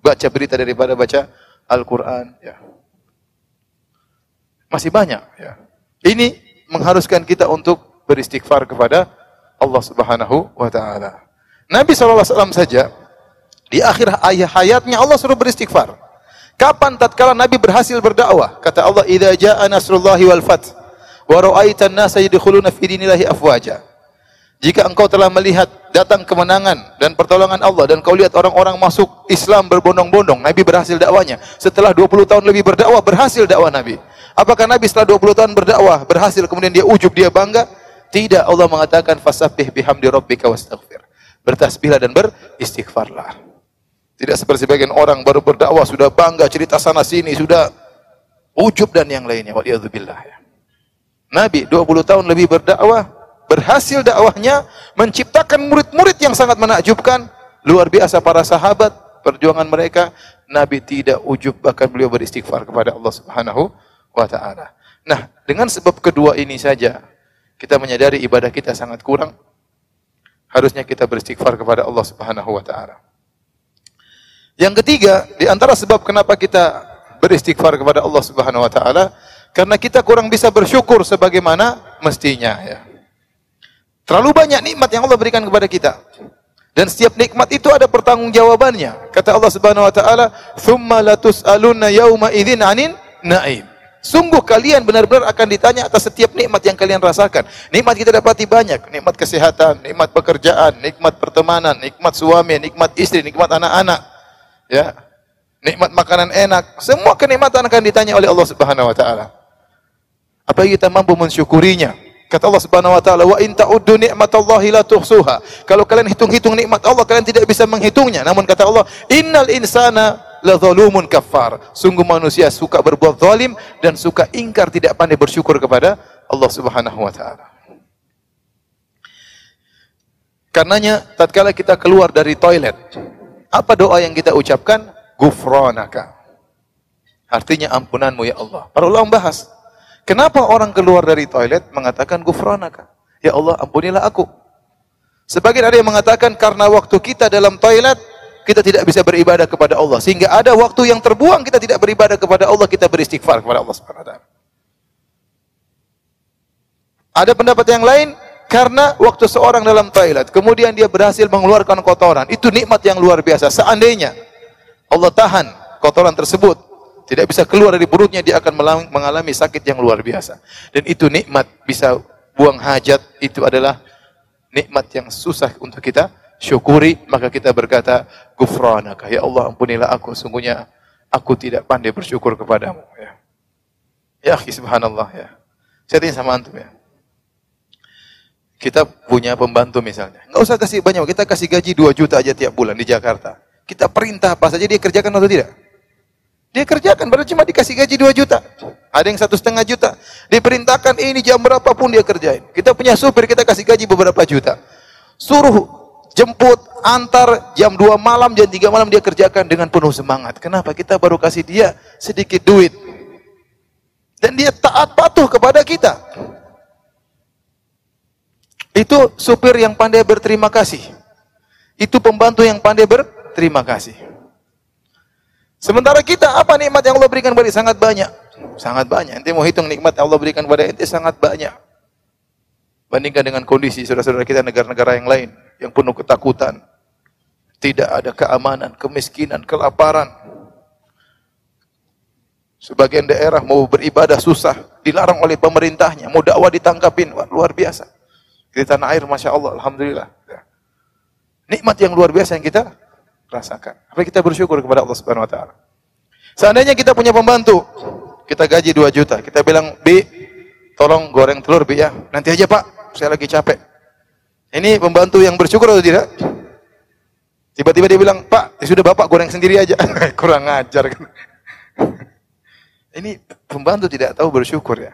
baca berita daripada baca Al-Quran. Ya. Masih banyak. Ya. Ini mengharuskan kita untuk beristighfar kepada Allah Subhanahu wa taala. Nabi SAW saja di akhir ayat hayatnya Allah suruh beristighfar. Kapan tatkala Nabi berhasil berdakwah? Kata Allah, "Idza jaa nasrullahi wal fath wa ra'aita an-nasa yadkhuluna fi afwaja." Jika engkau telah melihat datang kemenangan dan pertolongan Allah dan kau lihat orang-orang masuk Islam berbondong-bondong, Nabi berhasil dakwanya. Setelah 20 tahun lebih berdakwah, berhasil dakwah Nabi. Apakah Nabi setelah 20 tahun berdakwah berhasil kemudian dia ujub, dia bangga? Tidak, Allah mengatakan fasabbih bihamdi rabbika wastaghfir. Bertasbihlah dan beristighfarlah. Tidak seperti sebagian orang baru berdakwah sudah bangga cerita sana sini, sudah ujub dan yang lainnya. Waliyadzubillah. Ya. Nabi 20 tahun lebih berdakwah, berhasil dakwahnya menciptakan murid-murid yang sangat menakjubkan, luar biasa para sahabat, perjuangan mereka, Nabi tidak ujub bahkan beliau beristighfar kepada Allah Subhanahu wa taala. Nah, dengan sebab kedua ini saja kita menyadari ibadah kita sangat kurang. Harusnya kita beristighfar kepada Allah Subhanahu wa taala. Yang ketiga, di antara sebab kenapa kita beristighfar kepada Allah Subhanahu wa taala karena kita kurang bisa bersyukur sebagaimana mestinya ya. Terlalu banyak nikmat yang Allah berikan kepada kita. Dan setiap nikmat itu ada pertanggungjawabannya. Kata Allah Subhanahu wa taala, "Tsumma latus'alunna yauma idzin 'anin na'im." Sungguh kalian benar-benar akan ditanya atas setiap nikmat yang kalian rasakan. Nikmat kita dapati banyak, nikmat kesehatan, nikmat pekerjaan, nikmat pertemanan, nikmat suami, nikmat istri, nikmat anak-anak. Ya. Nikmat makanan enak, semua kenikmatan akan ditanya oleh Allah Subhanahu wa taala. Apa kita mampu mensyukurinya? Kata Allah Subhanahu wa taala, "Wa in ta'uddu ni'matallahi la tuhsuha." Kalau kalian hitung-hitung nikmat Allah, kalian tidak bisa menghitungnya. Namun kata Allah, "Innal insana la zalumun kafar." Sungguh manusia suka berbuat zalim dan suka ingkar tidak pandai bersyukur kepada Allah Subhanahu wa taala. Karenanya tatkala kita keluar dari toilet, apa doa yang kita ucapkan? Gufranaka. Artinya ampunanmu ya Allah. Para ulama bahas, Kenapa orang keluar dari toilet mengatakan gufranaka? Ya Allah, ampunilah aku. Sebagian ada yang mengatakan karena waktu kita dalam toilet kita tidak bisa beribadah kepada Allah sehingga ada waktu yang terbuang kita tidak beribadah kepada Allah kita beristighfar kepada Allah Subhanahu wa. Ada pendapat yang lain karena waktu seorang dalam toilet kemudian dia berhasil mengeluarkan kotoran itu nikmat yang luar biasa seandainya Allah tahan kotoran tersebut tidak bisa keluar dari perutnya, dia akan mengalami sakit yang luar biasa. Dan itu nikmat, bisa buang hajat, itu adalah nikmat yang susah untuk kita syukuri. Maka kita berkata, Gufranaka, ya Allah ampunilah aku, sungguhnya aku tidak pandai bersyukur kepadamu. Ya, ya subhanallah ya. Saya tanya sama antum ya. Kita punya pembantu misalnya. Nggak usah kasih banyak, kita kasih gaji 2 juta aja tiap bulan di Jakarta. Kita perintah apa saja dia kerjakan atau tidak? Dia kerjakan, baru cuma dikasih gaji 2 juta. Ada yang satu setengah juta. Diperintahkan ini jam berapapun dia kerjain. Kita punya supir, kita kasih gaji beberapa juta. Suruh jemput, antar, jam 2 malam, jam 3 malam dia kerjakan dengan penuh semangat. Kenapa? Kita baru kasih dia sedikit duit. Dan dia taat patuh kepada kita. Itu supir yang pandai berterima kasih. Itu pembantu yang pandai berterima kasih. Sementara kita apa nikmat yang Allah berikan kepada sangat banyak. Sangat banyak. Nanti mau hitung nikmat yang Allah berikan kepada ente sangat banyak. Bandingkan dengan kondisi saudara-saudara kita negara-negara yang lain yang penuh ketakutan. Tidak ada keamanan, kemiskinan, kelaparan. Sebagian daerah mau beribadah susah, dilarang oleh pemerintahnya, mau dakwah ditangkapin, luar biasa. Di tanah air, Masya Allah, Alhamdulillah. Nikmat yang luar biasa yang kita rasakan. Apa kita bersyukur kepada Allah Subhanahu wa taala? Seandainya kita punya pembantu, kita gaji 2 juta, kita bilang, "B, tolong goreng telur, B ya. Nanti aja, Pak. Saya lagi capek." Ini pembantu yang bersyukur atau tidak? Tiba-tiba dia bilang, "Pak, ya sudah Bapak goreng sendiri aja." Kurang ajar kan. Ini pembantu tidak tahu bersyukur ya.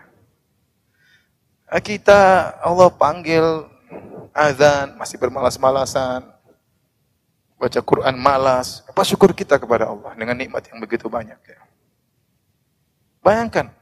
Kita Allah panggil azan masih bermalas-malasan baca Quran malas. Apa syukur kita kepada Allah dengan nikmat yang begitu banyak ya. Bayangkan,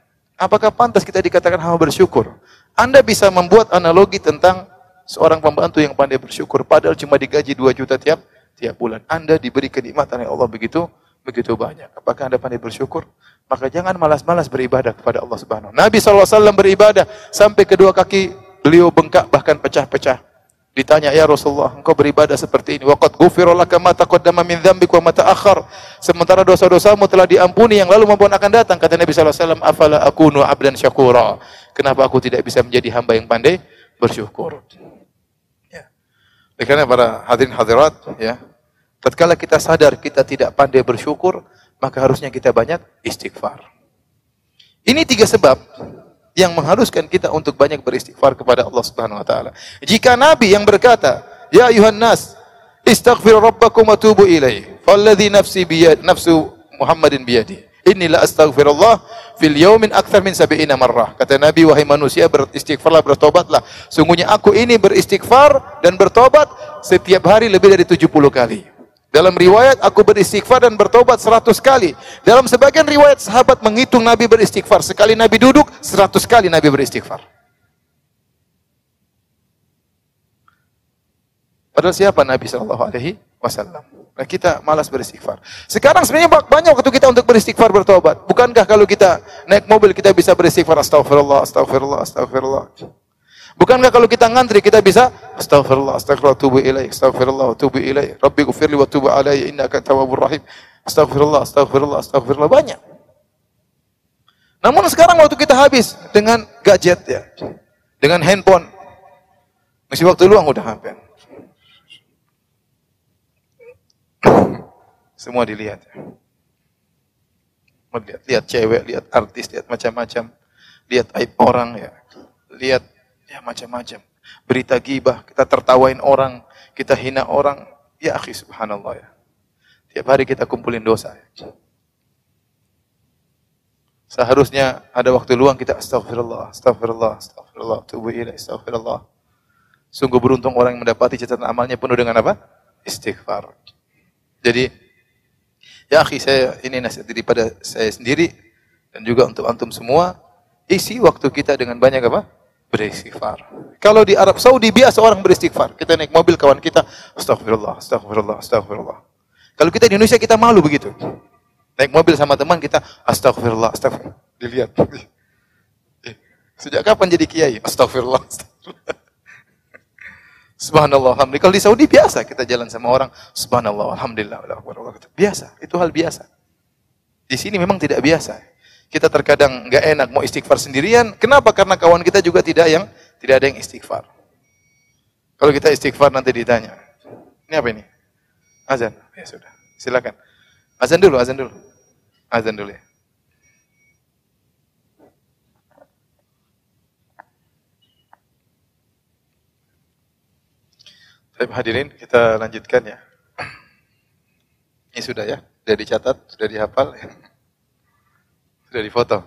apakah pantas kita dikatakan hamba bersyukur? Anda bisa membuat analogi tentang seorang pembantu yang pandai bersyukur padahal cuma digaji 2 juta tiap tiap bulan. Anda diberi kenikmatan oleh Allah begitu begitu banyak. Apakah Anda pandai bersyukur? Maka jangan malas-malas beribadah kepada Allah Subhanahu Nabi SAW beribadah sampai kedua kaki beliau bengkak bahkan pecah-pecah. Ditanya, "Ya Rasulullah, engkau beribadah seperti ini. Waqad ghufira laka ma taqaddama min dzambik wa ma ta'akhkhar." Sementara dosa-dosamu telah diampuni yang lalu maupun akan datang. Kata Nabi sallallahu alaihi wasallam, "Afala akunu 'abdan syakura?" Kenapa aku tidak bisa menjadi hamba yang pandai bersyukur? Ya. Karena para hadirin hadirat, ya. Tatkala kita sadar kita tidak pandai bersyukur, maka harusnya kita banyak istighfar. Ini tiga sebab yang mengharuskan kita untuk banyak beristighfar kepada Allah Subhanahu wa taala. Jika nabi yang berkata, "Ya ayuhan nas, Istaghfir rabbakum wa tubu ilaih. Falladhi nafsi biyad nafsu Muhammadin biyadi. Inni la astaghfirullah fil yaumin akthar min sab'ina marrah. Kata Nabi, wahai manusia beristighfarlah, bertobatlah. Sungguhnya aku ini beristighfar dan bertobat setiap hari lebih dari 70 kali. Dalam riwayat aku beristighfar dan bertobat 100 kali. Dalam sebagian riwayat sahabat menghitung Nabi beristighfar. Sekali Nabi duduk, 100 kali Nabi beristighfar. Padahal siapa Nabi Shallallahu Alaihi Wasallam? Nah kita malas beristighfar. Sekarang sebenarnya banyak waktu kita untuk beristighfar bertobat. Bukankah kalau kita naik mobil kita bisa beristighfar astagfirullah, astagfirullah, astagfirullah. Bukankah kalau kita ngantri kita bisa astagfirullah, astagfirullah, tubu ilaih, astagfirullah, tubu ilaih. Rabbi gufirli wa tubu alaihi innaka tawwabur rahim. Astagfirullah, astagfirullah, astagfirullah banyak. Namun sekarang waktu kita habis dengan gadget ya, dengan handphone, masih waktu luang udah hampir. Semua dilihat. Lihat, lihat cewek, lihat artis, lihat macam-macam. Lihat aib orang ya. Lihat ya macam-macam. Berita gibah, kita tertawain orang, kita hina orang. Ya akhi subhanallah ya. Tiap hari kita kumpulin dosa. Ya. Seharusnya ada waktu luang kita astagfirullah, astagfirullah, astagfirullah, tubuh ilaih, astagfirullah. Sungguh beruntung orang yang mendapati catatan amalnya penuh dengan apa? Istighfar. Jadi, ya akhi saya ini nasihat daripada saya sendiri dan juga untuk antum semua, isi waktu kita dengan banyak apa? Beristighfar. Kalau di Arab Saudi biasa orang beristighfar. Kita naik mobil kawan kita, astagfirullah, astagfirullah, astagfirullah. Kalau kita di Indonesia kita malu begitu. Naik mobil sama teman kita, astagfirullah, astagfirullah. Dilihat. Eh, sejak kapan jadi kiai? Astagfirullah. Subhanallah, alhamdulillah. Kalau di Saudi biasa kita jalan sama orang, subhanallah, alhamdulillah, biasa. Itu hal biasa. Di sini memang tidak biasa. Kita terkadang nggak enak mau istighfar sendirian. Kenapa? Karena kawan kita juga tidak yang tidak ada yang istighfar. Kalau kita istighfar nanti ditanya, ini apa ini? Azan. Ya sudah, silakan. Azan dulu, azan dulu. Azan dulu ya. Baik hadirin, kita lanjutkan ya. Ini sudah ya, sudah dicatat, sudah dihafal, ya. Sudah difoto.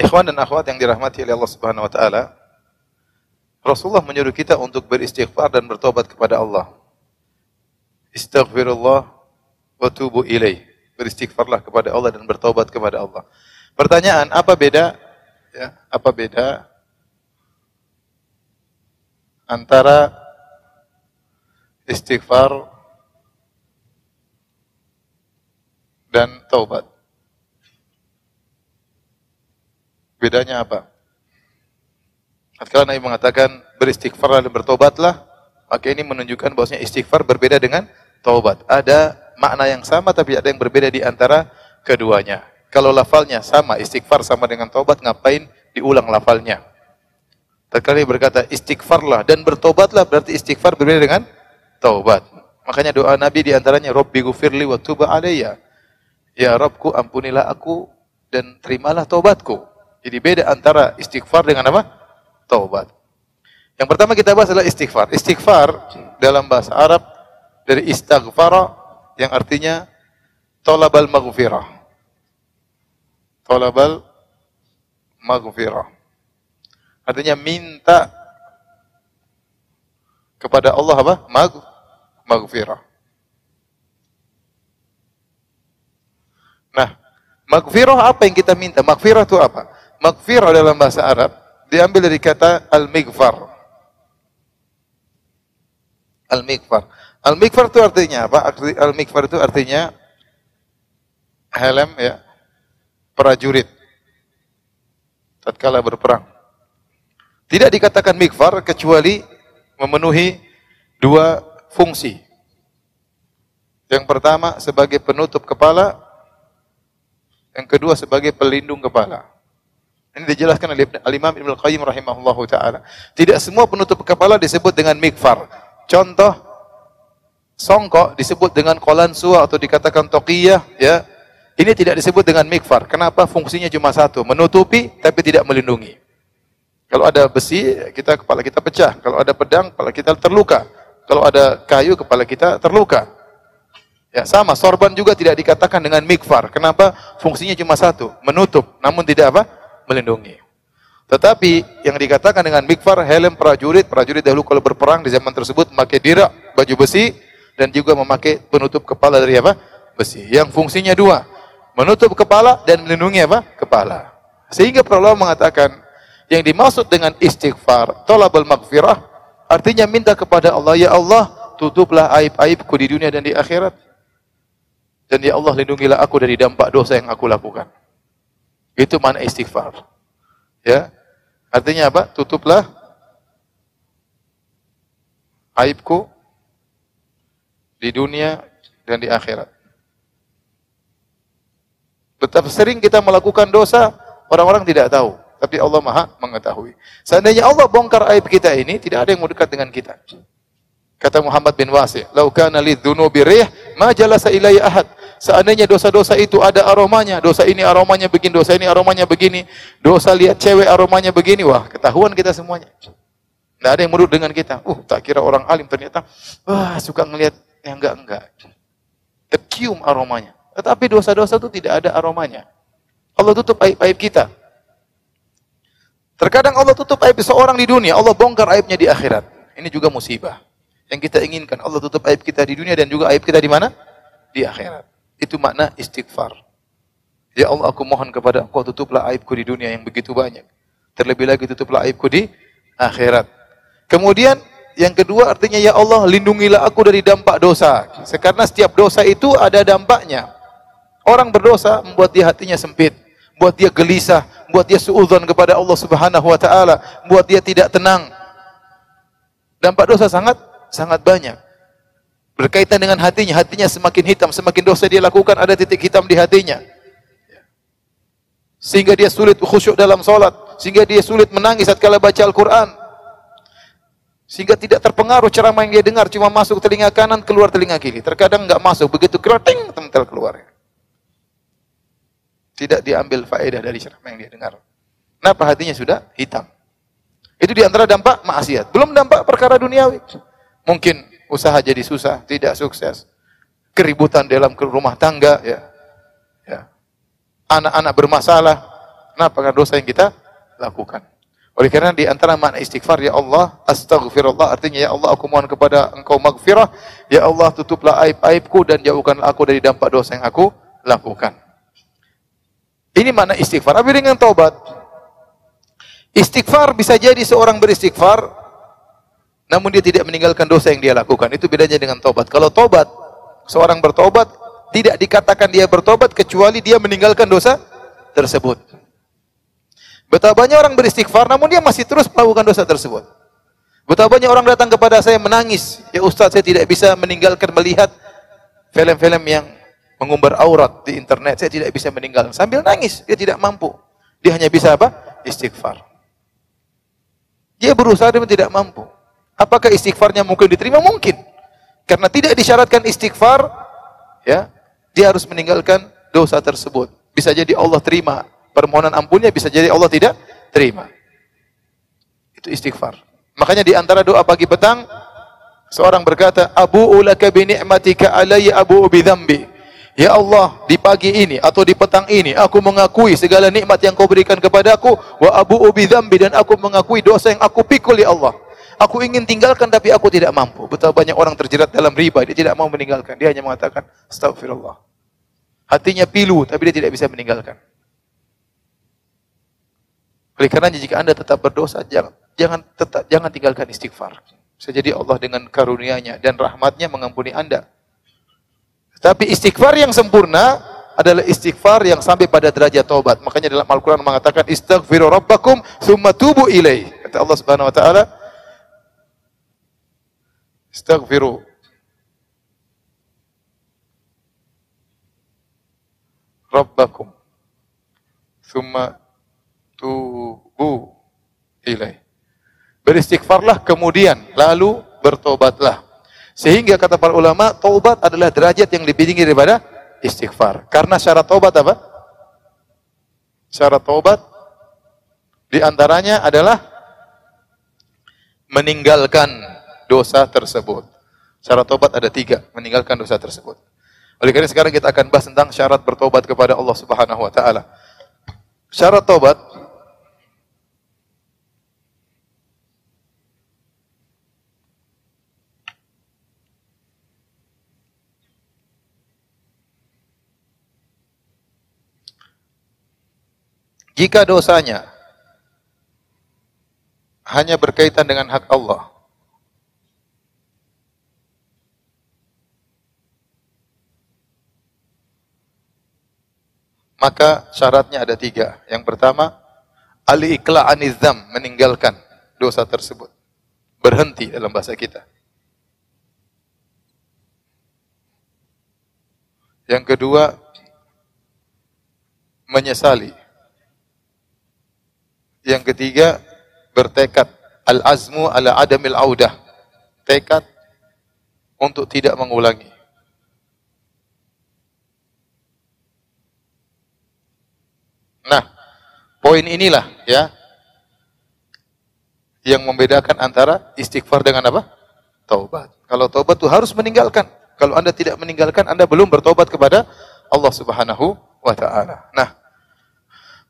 Ikhwan dan akhwat yang dirahmati oleh Allah Subhanahu wa taala, Rasulullah menyuruh kita untuk beristighfar dan bertobat kepada Allah. Istighfirullah wa tubu ilaih. Beristighfarlah kepada Allah dan bertobat kepada Allah. Pertanyaan, apa beda ya, apa beda antara istighfar dan taubat. Bedanya apa? Kalau Nabi mengatakan beristighfar dan bertobatlah, maka ini menunjukkan bahwasanya istighfar berbeda dengan taubat. Ada makna yang sama tapi ada yang berbeda di antara keduanya. Kalau lafalnya sama, istighfar sama dengan taubat, ngapain diulang lafalnya? Tatkala berkata istighfarlah dan bertobatlah berarti istighfar berbeda dengan taubat. Makanya doa Nabi di antaranya Rabbi gufirli wa tuba alayya. Ya Rabbku ampunilah aku dan terimalah taubatku. Jadi beda antara istighfar dengan apa? Taubat. Yang pertama kita bahas adalah istighfar. Istighfar dalam bahasa Arab dari istighfar yang artinya tolabal maghfirah. Tolabal maghfirah. Artinya minta kepada Allah apa? Mag maghfirah. Nah, maghfirah apa yang kita minta? Maghfirah itu apa? Maghfirah dalam bahasa Arab diambil dari kata al-mighfar. Al-mighfar. Al-mighfar itu artinya apa? Al-mighfar itu artinya helm ya, prajurit tatkala berperang. Tidak dikatakan mikfar kecuali memenuhi dua fungsi. Yang pertama sebagai penutup kepala, yang kedua sebagai pelindung kepala. Ini dijelaskan oleh Al-Imam Ibn Al-Qayyim rahimahullahu taala. Tidak semua penutup kepala disebut dengan mikfar. Contoh songkok disebut dengan kolansu atau dikatakan toqiyah ya. Ini tidak disebut dengan mikfar. Kenapa? Fungsinya cuma satu, menutupi tapi tidak melindungi. Kalau ada besi, kita kepala kita pecah. Kalau ada pedang, kepala kita terluka. Kalau ada kayu kepala kita terluka. Ya, sama sorban juga tidak dikatakan dengan mikfar. Kenapa? Fungsinya cuma satu, menutup, namun tidak apa? Melindungi. Tetapi yang dikatakan dengan mikfar helm prajurit, prajurit dahulu kalau berperang di zaman tersebut memakai dirak, baju besi dan juga memakai penutup kepala dari apa? besi. Yang fungsinya dua, menutup kepala dan melindungi apa? kepala. Sehingga para mengatakan yang dimaksud dengan istighfar, tolabul maghfirah, artinya minta kepada Allah, ya Allah, tutuplah aib-aibku di dunia dan di akhirat. Dan ya Allah, lindungilah aku dari dampak dosa yang aku lakukan. Itu mana istighfar. Ya. Artinya apa? Tutuplah aibku di dunia dan di akhirat. Betapa sering kita melakukan dosa, orang-orang tidak tahu. Tapi Allah maha mengetahui. Seandainya Allah bongkar aib kita ini, tidak ada yang mau dekat dengan kita. Kata Muhammad bin Wasi, "Lau kana lidzunubi rih, ma jalasa ahad." Seandainya dosa-dosa itu ada aromanya, dosa ini aromanya begini, dosa ini aromanya begini, dosa lihat cewek aromanya begini, wah, ketahuan kita semuanya. Tidak ada yang menurut dengan kita. Uh, tak kira orang alim ternyata, wah, suka ngelihat yang enggak-enggak. Tercium aromanya. Tetapi dosa-dosa itu tidak ada aromanya. Allah tutup aib-aib kita. Terkadang Allah tutup aib seorang di dunia, Allah bongkar aibnya di akhirat. Ini juga musibah. Yang kita inginkan Allah tutup aib kita di dunia dan juga aib kita di mana? Di akhirat. Itu makna istighfar. Ya Allah, aku mohon kepada Engkau tutuplah aibku di dunia yang begitu banyak. Terlebih lagi tutuplah aibku di akhirat. Kemudian yang kedua artinya ya Allah lindungilah aku dari dampak dosa. Karena setiap dosa itu ada dampaknya. Orang berdosa membuat dia hatinya sempit buat dia gelisah, buat dia suudzon kepada Allah Subhanahu wa taala, buat dia tidak tenang. Dampak dosa sangat sangat banyak. Berkaitan dengan hatinya, hatinya semakin hitam, semakin dosa dia lakukan ada titik hitam di hatinya. Sehingga dia sulit khusyuk dalam salat, sehingga dia sulit menangis saat kala baca Al-Qur'an. Sehingga tidak terpengaruh ceramah yang dia dengar, cuma masuk telinga kanan, keluar telinga kiri. Terkadang enggak masuk, begitu keluar ting, keluar. Tidak diambil faedah dari ceramah yang dia dengar. Kenapa hatinya sudah hitam? Itu di antara dampak maksiat. Belum dampak perkara duniawi. Mungkin usaha jadi susah, tidak sukses. Keributan dalam rumah tangga, ya. ya. Anak-anak bermasalah. Kenapa? Karena dosa yang kita lakukan. Oleh karena di antara makna istighfar, ya Allah, astagfirullah, artinya ya Allah, aku mohon kepada engkau magfirah, ya Allah, tutuplah aib-aibku dan jauhkanlah aku dari dampak dosa yang aku lakukan. Ini mana istighfar. Tapi dengan taubat. Istighfar bisa jadi seorang beristighfar, namun dia tidak meninggalkan dosa yang dia lakukan. Itu bedanya dengan taubat. Kalau taubat, seorang bertobat, tidak dikatakan dia bertobat kecuali dia meninggalkan dosa tersebut. Betapa banyak orang beristighfar, namun dia masih terus melakukan dosa tersebut. Betapa banyak orang datang kepada saya menangis, ya Ustaz saya tidak bisa meninggalkan melihat film-film yang mengumbar aurat di internet, saya tidak bisa meninggal. Sambil nangis, dia tidak mampu. Dia hanya bisa apa? Istighfar. Dia berusaha dan tidak mampu. Apakah istighfarnya mungkin diterima? Mungkin. Karena tidak disyaratkan istighfar, ya, dia harus meninggalkan dosa tersebut. Bisa jadi Allah terima permohonan ampunnya, bisa jadi Allah tidak terima. Itu istighfar. Makanya di antara doa pagi petang, seorang berkata, Abu ulaka bi ni'matika alayya abu bi. Ya Allah, di pagi ini atau di petang ini aku mengakui segala nikmat yang kau berikan kepadaku wa abu ubi dan aku mengakui dosa yang aku pikul ya Allah. Aku ingin tinggalkan tapi aku tidak mampu. Betapa banyak orang terjerat dalam riba, dia tidak mau meninggalkan. Dia hanya mengatakan astagfirullah. Hatinya pilu tapi dia tidak bisa meninggalkan. Oleh karena jika Anda tetap berdosa, jangan jangan tetap jangan tinggalkan istighfar. Bisa jadi Allah dengan karunia-Nya dan rahmatnya mengampuni Anda. Tapi istighfar yang sempurna adalah istighfar yang sampai pada derajat taubat. Makanya dalam Al-Qur'an mengatakan istaghfiru rabbakum tsumma tubu ilaih. Kata Allah Subhanahu wa taala Istaghfiru rabbakum tsumma tubu ilaih. Beristighfarlah kemudian lalu bertobatlah. Sehingga kata para ulama, taubat adalah derajat yang lebih tinggi daripada istighfar. Karena syarat taubat apa? Syarat taubat di antaranya adalah meninggalkan dosa tersebut. Syarat tobat ada tiga, meninggalkan dosa tersebut. Oleh karena sekarang kita akan bahas tentang syarat bertobat kepada Allah Subhanahu wa taala. Syarat tobat Jika dosanya hanya berkaitan dengan hak Allah, maka syaratnya ada tiga. Yang pertama, ali ikla anizam, meninggalkan dosa tersebut. Berhenti dalam bahasa kita. Yang kedua, menyesali yang ketiga, bertekad al-azmu ala adamil audah. Tekad untuk tidak mengulangi. Nah, poin inilah ya yang membedakan antara istighfar dengan apa? Taubat. Kalau taubat itu harus meninggalkan. Kalau Anda tidak meninggalkan, Anda belum bertobat kepada Allah Subhanahu wa taala. Nah,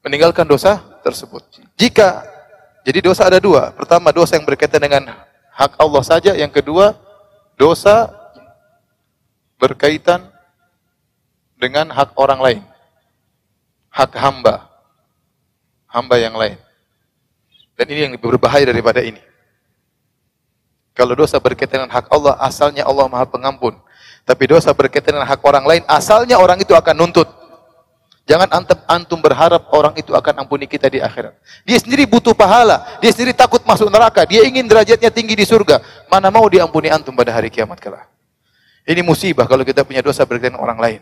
meninggalkan dosa tersebut. Jika jadi dosa ada dua. Pertama dosa yang berkaitan dengan hak Allah saja. Yang kedua dosa berkaitan dengan hak orang lain. Hak hamba. Hamba yang lain. Dan ini yang lebih berbahaya daripada ini. Kalau dosa berkaitan dengan hak Allah, asalnya Allah maha pengampun. Tapi dosa berkaitan dengan hak orang lain, asalnya orang itu akan nuntut. Jangan antum, antum berharap orang itu akan ampuni kita di akhirat. Dia sendiri butuh pahala. Dia sendiri takut masuk neraka. Dia ingin derajatnya tinggi di surga. Mana mau diampuni antum pada hari kiamat kelak. Ini musibah kalau kita punya dosa berkaitan orang lain.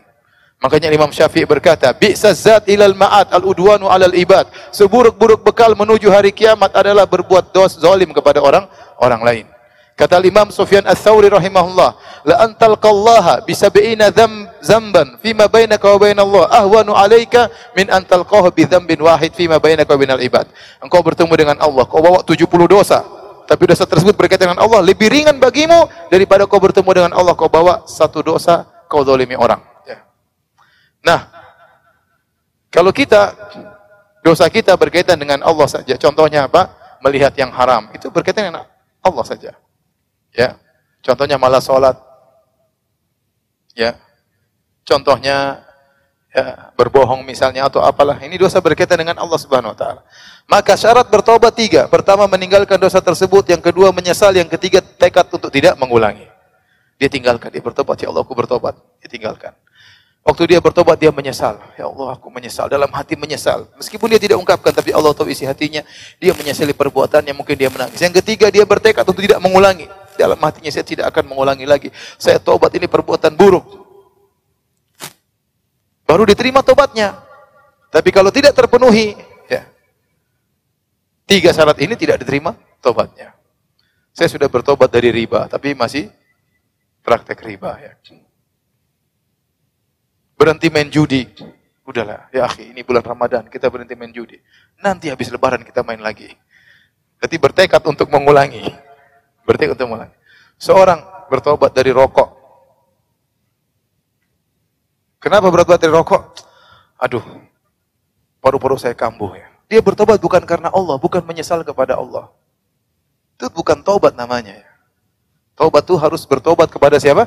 Makanya Imam Syafi'i berkata, Bi'sa zat ilal ma'at al-udwanu alal ibad. Seburuk-buruk bekal menuju hari kiamat adalah berbuat dos zalim kepada orang orang lain. Kata Imam Sufyan Ats-Tsauri rahimahullah, la antalqallaha bi sab'ina dzamban fima bainaka wa bainallah ahwanu 'alaika min antalqahu bi dzambin wahid fima bainaka wa bainal ibad. Engkau bertemu dengan Allah, kau bawa 70 dosa, tapi dosa tersebut berkaitan dengan Allah lebih ringan bagimu daripada kau bertemu dengan Allah kau bawa satu dosa kau zalimi orang. Nah, kalau kita dosa kita berkaitan dengan Allah saja, contohnya apa? Melihat yang haram, itu berkaitan dengan Allah saja. Ya. Contohnya malah sholat. Ya. Contohnya ya, berbohong misalnya atau apalah. Ini dosa berkaitan dengan Allah Subhanahu wa taala. Maka syarat bertobat tiga. Pertama meninggalkan dosa tersebut, yang kedua menyesal, yang ketiga tekad untuk tidak mengulangi. Dia tinggalkan, dia bertobat, ya Allah aku bertobat. Dia tinggalkan. Waktu dia bertobat dia menyesal. Ya Allah aku menyesal. Dalam hati menyesal. Meskipun dia tidak ungkapkan tapi Allah tahu isi hatinya. Dia menyesali perbuatannya mungkin dia menangis. Yang ketiga dia bertekad untuk tidak mengulangi. Dalam hatinya saya tidak akan mengulangi lagi. Saya tobat ini perbuatan buruk. Baru diterima tobatnya. Tapi kalau tidak terpenuhi, ya. Tiga syarat ini tidak diterima tobatnya. Saya sudah bertobat dari riba, tapi masih praktek riba ya. Berhenti main judi. Udahlah, ya akhi, ini bulan Ramadan, kita berhenti main judi. Nanti habis lebaran kita main lagi. Jadi bertekad untuk mengulangi. Berarti untuk mulai. Seorang bertobat dari rokok. Kenapa bertobat dari rokok? Aduh, paru-paru saya kambuh ya. Dia bertobat bukan karena Allah, bukan menyesal kepada Allah. Itu bukan tobat namanya ya. Tobat itu harus bertobat kepada siapa?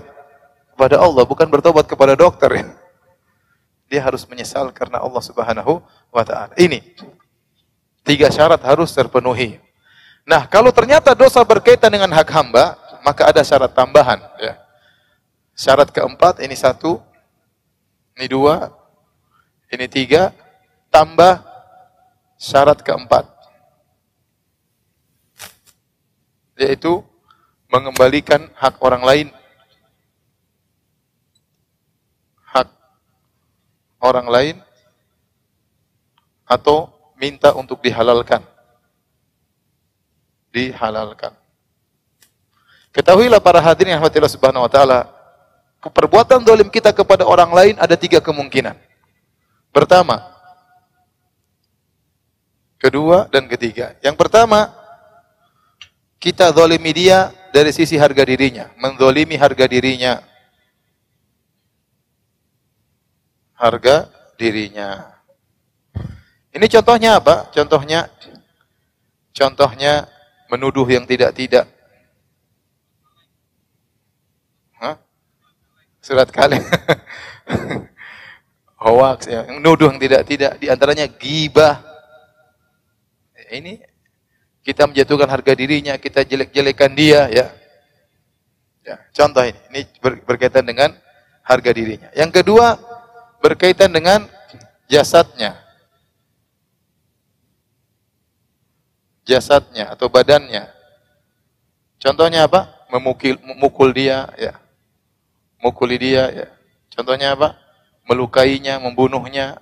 Kepada Allah, bukan bertobat kepada dokter ya. Dia harus menyesal karena Allah Subhanahu wa taala. Ini tiga syarat harus terpenuhi. Nah, kalau ternyata dosa berkaitan dengan hak hamba, maka ada syarat tambahan. Ya. Syarat keempat, ini satu, ini dua, ini tiga, tambah syarat keempat. Yaitu mengembalikan hak orang lain. Hak orang lain atau minta untuk dihalalkan dihalalkan. Ketahuilah para hadirin yang Allah Subhanahu wa taala, perbuatan dolim kita kepada orang lain ada tiga kemungkinan. Pertama, kedua dan ketiga. Yang pertama, kita dolimi dia dari sisi harga dirinya, mendolimi harga dirinya. Harga dirinya. Ini contohnya apa? Contohnya contohnya menuduh yang tidak-tidak. Surat kali. Hoax ya, menuduh yang tidak-tidak di antaranya gibah. Ini kita menjatuhkan harga dirinya, kita jelek-jelekan dia ya. Ya, contoh ini, ini ber, berkaitan dengan harga dirinya. Yang kedua berkaitan dengan jasadnya. Jasadnya atau badannya. Contohnya apa? Memukul, memukul dia ya. Mukuli dia ya. Contohnya apa? Melukainya, membunuhnya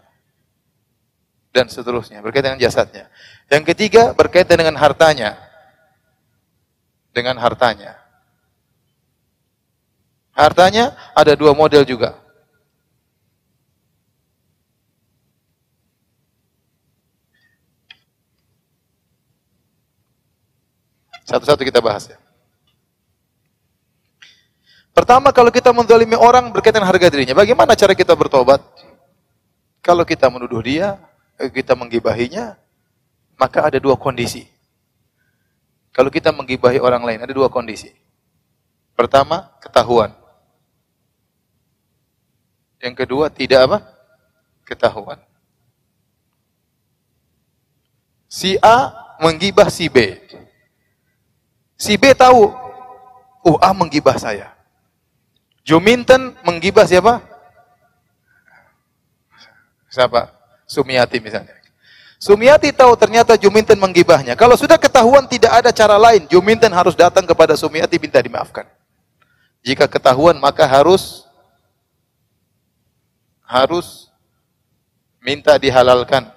dan seterusnya berkaitan dengan jasadnya. Yang ketiga berkaitan dengan hartanya. Dengan hartanya. Hartanya ada dua model juga. Satu-satu kita bahas ya. Pertama kalau kita mendolimi orang berkaitan harga dirinya, bagaimana cara kita bertobat? Kalau kita menuduh dia, kita menggibahinya, maka ada dua kondisi. Kalau kita menggibahi orang lain, ada dua kondisi. Pertama, ketahuan. Yang kedua tidak apa? Ketahuan. Si A menggibah si B. Si B tahu, oh A menggibah saya. Juminten menggibah siapa? Siapa? Sumiati misalnya. Sumiati tahu ternyata Juminten menggibahnya. Kalau sudah ketahuan tidak ada cara lain, Juminten harus datang kepada Sumiati minta dimaafkan. Jika ketahuan maka harus harus minta dihalalkan.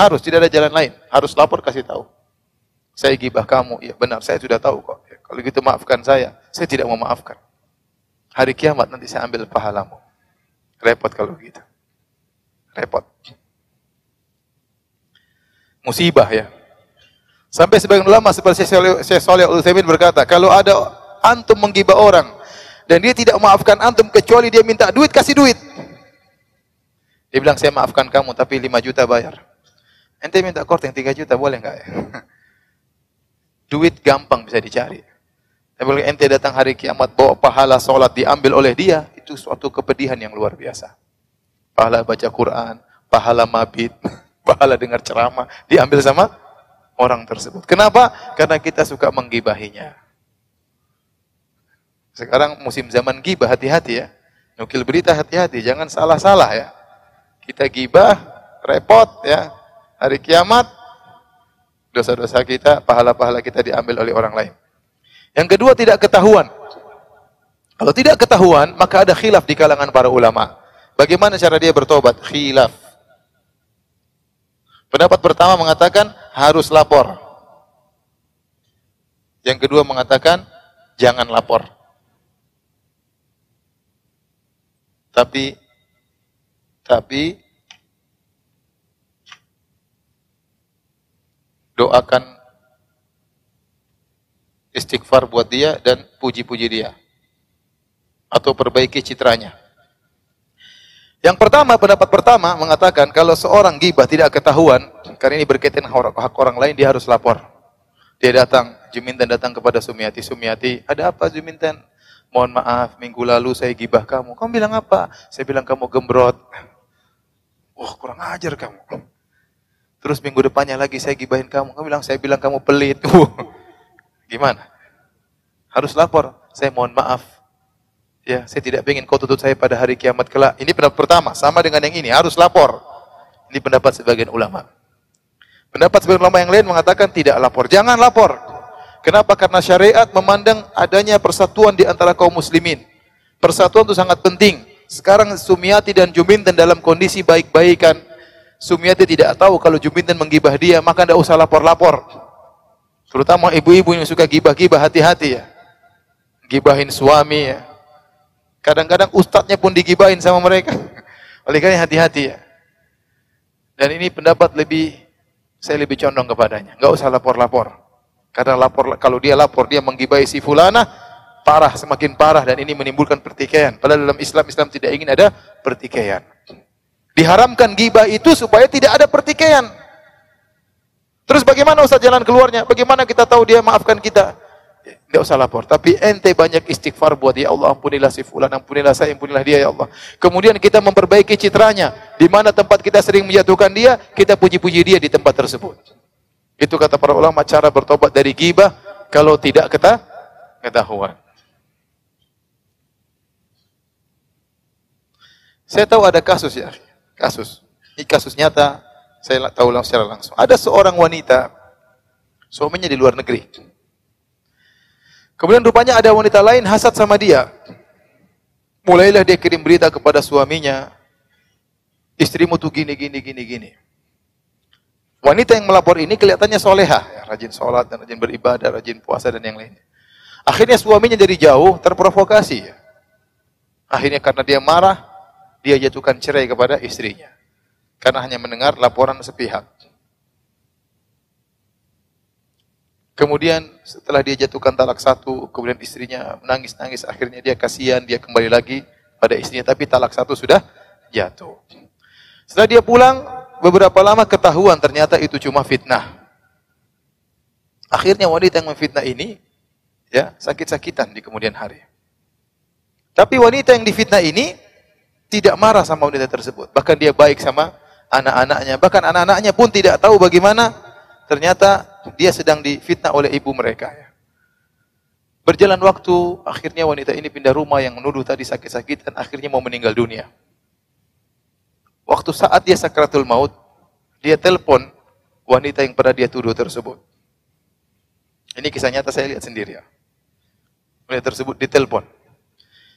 Harus, tidak ada jalan lain. Harus lapor kasih tahu. Saya gibah kamu. Ya benar, saya sudah tahu kok. Ya, kalau gitu maafkan saya. Saya tidak mau maafkan. Hari kiamat nanti saya ambil pahalamu. Repot kalau gitu. Repot. Musibah ya. Sampai sebagian ulama seperti Syekh Saleh Al-Utsaimin berkata, kalau ada antum menggibah orang dan dia tidak memaafkan antum kecuali dia minta duit kasih duit. Dia bilang saya maafkan kamu tapi 5 juta bayar. Ente minta korting 3 juta boleh enggak ya? duit gampang bisa dicari. Tapi kalau ente datang hari kiamat bawa pahala sholat diambil oleh dia, itu suatu kepedihan yang luar biasa. Pahala baca Quran, pahala mabit, pahala dengar ceramah, diambil sama orang tersebut. Kenapa? Karena kita suka menggibahinya. Sekarang musim zaman gibah, hati-hati ya. Nukil berita hati-hati, jangan salah-salah ya. Kita gibah, repot ya. Hari kiamat, dosa-dosa kita, pahala-pahala kita diambil oleh orang lain. Yang kedua tidak ketahuan. Kalau tidak ketahuan, maka ada khilaf di kalangan para ulama. Bagaimana cara dia bertobat? Khilaf. Pendapat pertama mengatakan harus lapor. Yang kedua mengatakan jangan lapor. Tapi tapi doakan istighfar buat dia dan puji-puji dia atau perbaiki citranya. Yang pertama, pendapat pertama mengatakan kalau seorang gibah tidak ketahuan, karena ini berkaitan hak orang lain, dia harus lapor. Dia datang, Juminten datang kepada Sumiati. Sumiati, ada apa Juminten? Mohon maaf, minggu lalu saya gibah kamu. Kamu bilang apa? Saya bilang kamu gembrot. Wah, kurang ajar kamu. Terus minggu depannya lagi saya gibahin kamu. Kamu bilang, saya bilang kamu pelit. Gimana? Harus lapor. Saya mohon maaf. Ya, saya tidak ingin kau tuntut saya pada hari kiamat kelak. Ini pendapat pertama, sama dengan yang ini, harus lapor. Ini pendapat sebagian ulama. Pendapat sebagian ulama yang lain mengatakan tidak lapor. Jangan lapor. Kenapa? Karena syariat memandang adanya persatuan di antara kaum muslimin. Persatuan itu sangat penting. Sekarang Sumiati dan Juminten dalam kondisi baik-baikan. Sumiati tidak tahu kalau Juminten menggibah dia, maka tidak usah lapor-lapor. Terutama ibu-ibu yang suka gibah-gibah, hati-hati ya. Gibahin suami ya. Kadang-kadang ustadznya pun digibahin sama mereka. Oleh karena hati-hati ya. Dan ini pendapat lebih saya lebih condong kepadanya. Enggak usah lapor-lapor. Karena lapor kalau dia lapor dia menggibai si fulana, parah semakin parah dan ini menimbulkan pertikaian. Padahal dalam Islam Islam tidak ingin ada pertikaian. Diharamkan gibah itu supaya tidak ada pertikaian. Terus bagaimana Ustaz jalan keluarnya? Bagaimana kita tahu dia maafkan kita? Tidak usah lapor. Tapi ente banyak istighfar buat ya Allah ampunilah si fulan, ampunilah saya, ampunilah dia ya Allah. Kemudian kita memperbaiki citranya. Di mana tempat kita sering menjatuhkan dia, kita puji-puji dia di tempat tersebut. Itu kata para ulama cara bertobat dari gibah kalau tidak kita ketahuan. Saya tahu ada kasus ya, kasus. Ini kasus nyata, saya tahu secara langsung. Ada seorang wanita, suaminya di luar negeri. Kemudian rupanya ada wanita lain hasad sama dia. Mulailah dia kirim berita kepada suaminya, istrimu tuh gini, gini, gini, gini. Wanita yang melapor ini kelihatannya soleha, ya, rajin sholat dan rajin beribadah, rajin puasa dan yang lainnya. Akhirnya suaminya jadi jauh, terprovokasi. Akhirnya karena dia marah, dia jatuhkan cerai kepada istrinya. Karena hanya mendengar laporan sepihak. Kemudian setelah dia jatuhkan talak satu, kemudian istrinya menangis-nangis, akhirnya dia kasihan, dia kembali lagi pada istrinya, tapi talak satu sudah jatuh. Setelah dia pulang, beberapa lama ketahuan ternyata itu cuma fitnah. Akhirnya wanita yang memfitnah ini, ya sakit-sakitan di kemudian hari. Tapi wanita yang difitnah ini tidak marah sama wanita tersebut. Bahkan dia baik sama anak-anaknya. Bahkan anak-anaknya pun tidak tahu bagaimana ternyata dia sedang difitnah oleh ibu mereka. Berjalan waktu, akhirnya wanita ini pindah rumah yang menuduh tadi sakit-sakitan, akhirnya mau meninggal dunia. Waktu saat dia sakratul maut, dia telepon wanita yang pernah dia tuduh tersebut. Ini kisah nyata saya lihat sendiri ya. Wanita tersebut ditelepon.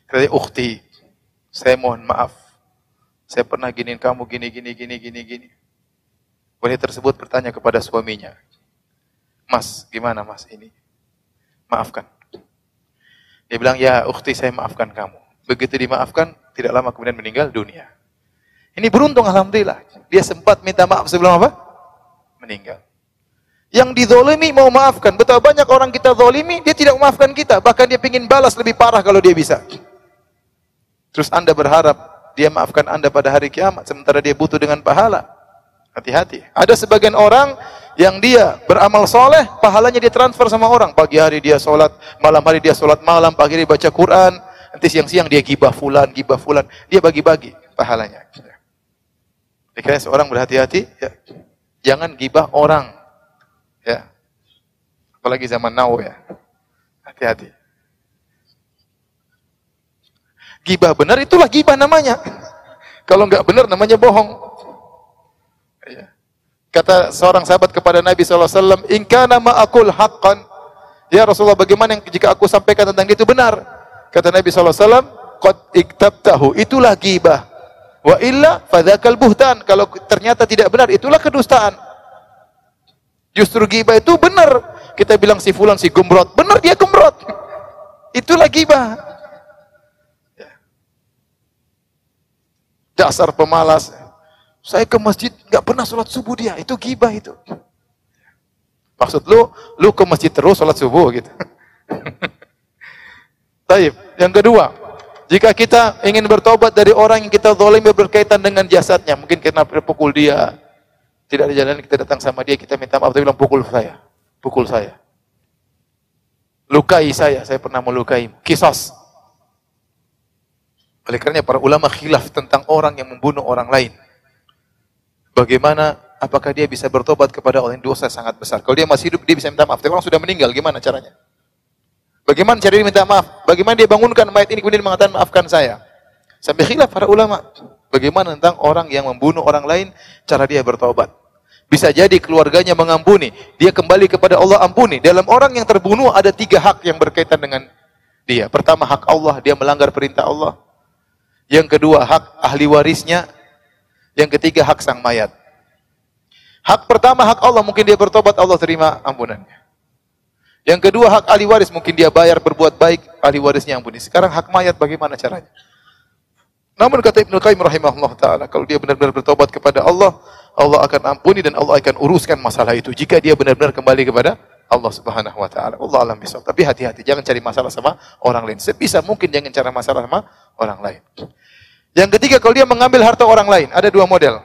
Kata ukti, saya mohon maaf. Saya pernah giniin kamu gini, gini, gini, gini, gini. Wanita tersebut bertanya kepada suaminya, Mas, gimana mas ini? Maafkan. Dia bilang, ya ukti saya maafkan kamu. Begitu dimaafkan, tidak lama kemudian meninggal dunia. Ini beruntung Alhamdulillah. Dia sempat minta maaf sebelum apa? Meninggal. Yang didolimi mau maafkan. Betapa banyak orang kita zolimi, dia tidak memaafkan kita. Bahkan dia ingin balas lebih parah kalau dia bisa. Terus anda berharap dia maafkan anda pada hari kiamat. Sementara dia butuh dengan pahala. Hati-hati. Ada sebagian orang yang dia beramal soleh, pahalanya dia transfer sama orang. Pagi hari dia sholat, malam hari dia sholat malam, pagi hari baca Quran, nanti siang-siang dia gibah fulan, gibah fulan. Dia bagi-bagi pahalanya. Dikira seorang berhati-hati, ya. jangan gibah orang. Ya. Apalagi zaman now ya. Hati-hati. Gibah benar itulah gibah namanya. Kalau nggak benar namanya bohong. Ya. Kata seorang sahabat kepada Nabi SAW, Inkana ma'akul haqqan. Ya Rasulullah, bagaimana yang jika aku sampaikan tentang itu benar? Kata Nabi SAW, Qad iktabtahu. Itulah gibah. Wa illa fadhakal buhtan. Kalau ternyata tidak benar, itulah kedustaan. Justru gibah itu benar. Kita bilang si fulan si gumrot. Benar dia gumrot. Itulah gibah. Dasar pemalas. Saya ke masjid nggak pernah sholat subuh dia, itu gibah itu. Maksud lu, lu ke masjid terus sholat subuh gitu. Taib. Yang kedua, jika kita ingin bertobat dari orang yang kita zalim berkaitan dengan jasadnya, mungkin karena pukul dia, tidak ada jalan kita datang sama dia, kita minta maaf, dia bilang pukul saya, pukul saya. Lukai saya, saya pernah melukai. Kisos. Oleh karena para ulama khilaf tentang orang yang membunuh orang lain. Bagaimana apakah dia bisa bertobat kepada Allah yang dosa sangat besar? Kalau dia masih hidup dia bisa minta maaf. Tapi orang sudah meninggal, gimana caranya? Bagaimana cara dia minta maaf? Bagaimana dia bangunkan mayat ini kemudian mengatakan maafkan saya? Sampai khilaf para ulama. Bagaimana tentang orang yang membunuh orang lain, cara dia bertobat? Bisa jadi keluarganya mengampuni, dia kembali kepada Allah ampuni. Dalam orang yang terbunuh ada tiga hak yang berkaitan dengan dia. Pertama hak Allah, dia melanggar perintah Allah. Yang kedua hak ahli warisnya, yang ketiga hak sang mayat. Hak pertama hak Allah mungkin dia bertobat Allah terima ampunannya. Yang kedua hak ahli waris mungkin dia bayar berbuat baik ahli warisnya ampuni. Sekarang hak mayat bagaimana caranya? Namun kata Ibnu Qayyim rahimahullah taala, kalau dia benar-benar bertobat kepada Allah, Allah akan ampuni dan Allah akan uruskan masalah itu jika dia benar-benar kembali kepada Allah Subhanahu wa taala. Allah alam bisawab. Tapi hati-hati jangan cari masalah sama orang lain. Sebisa mungkin jangan cari masalah sama orang lain. Yang ketiga kalau dia mengambil harta orang lain, ada dua model.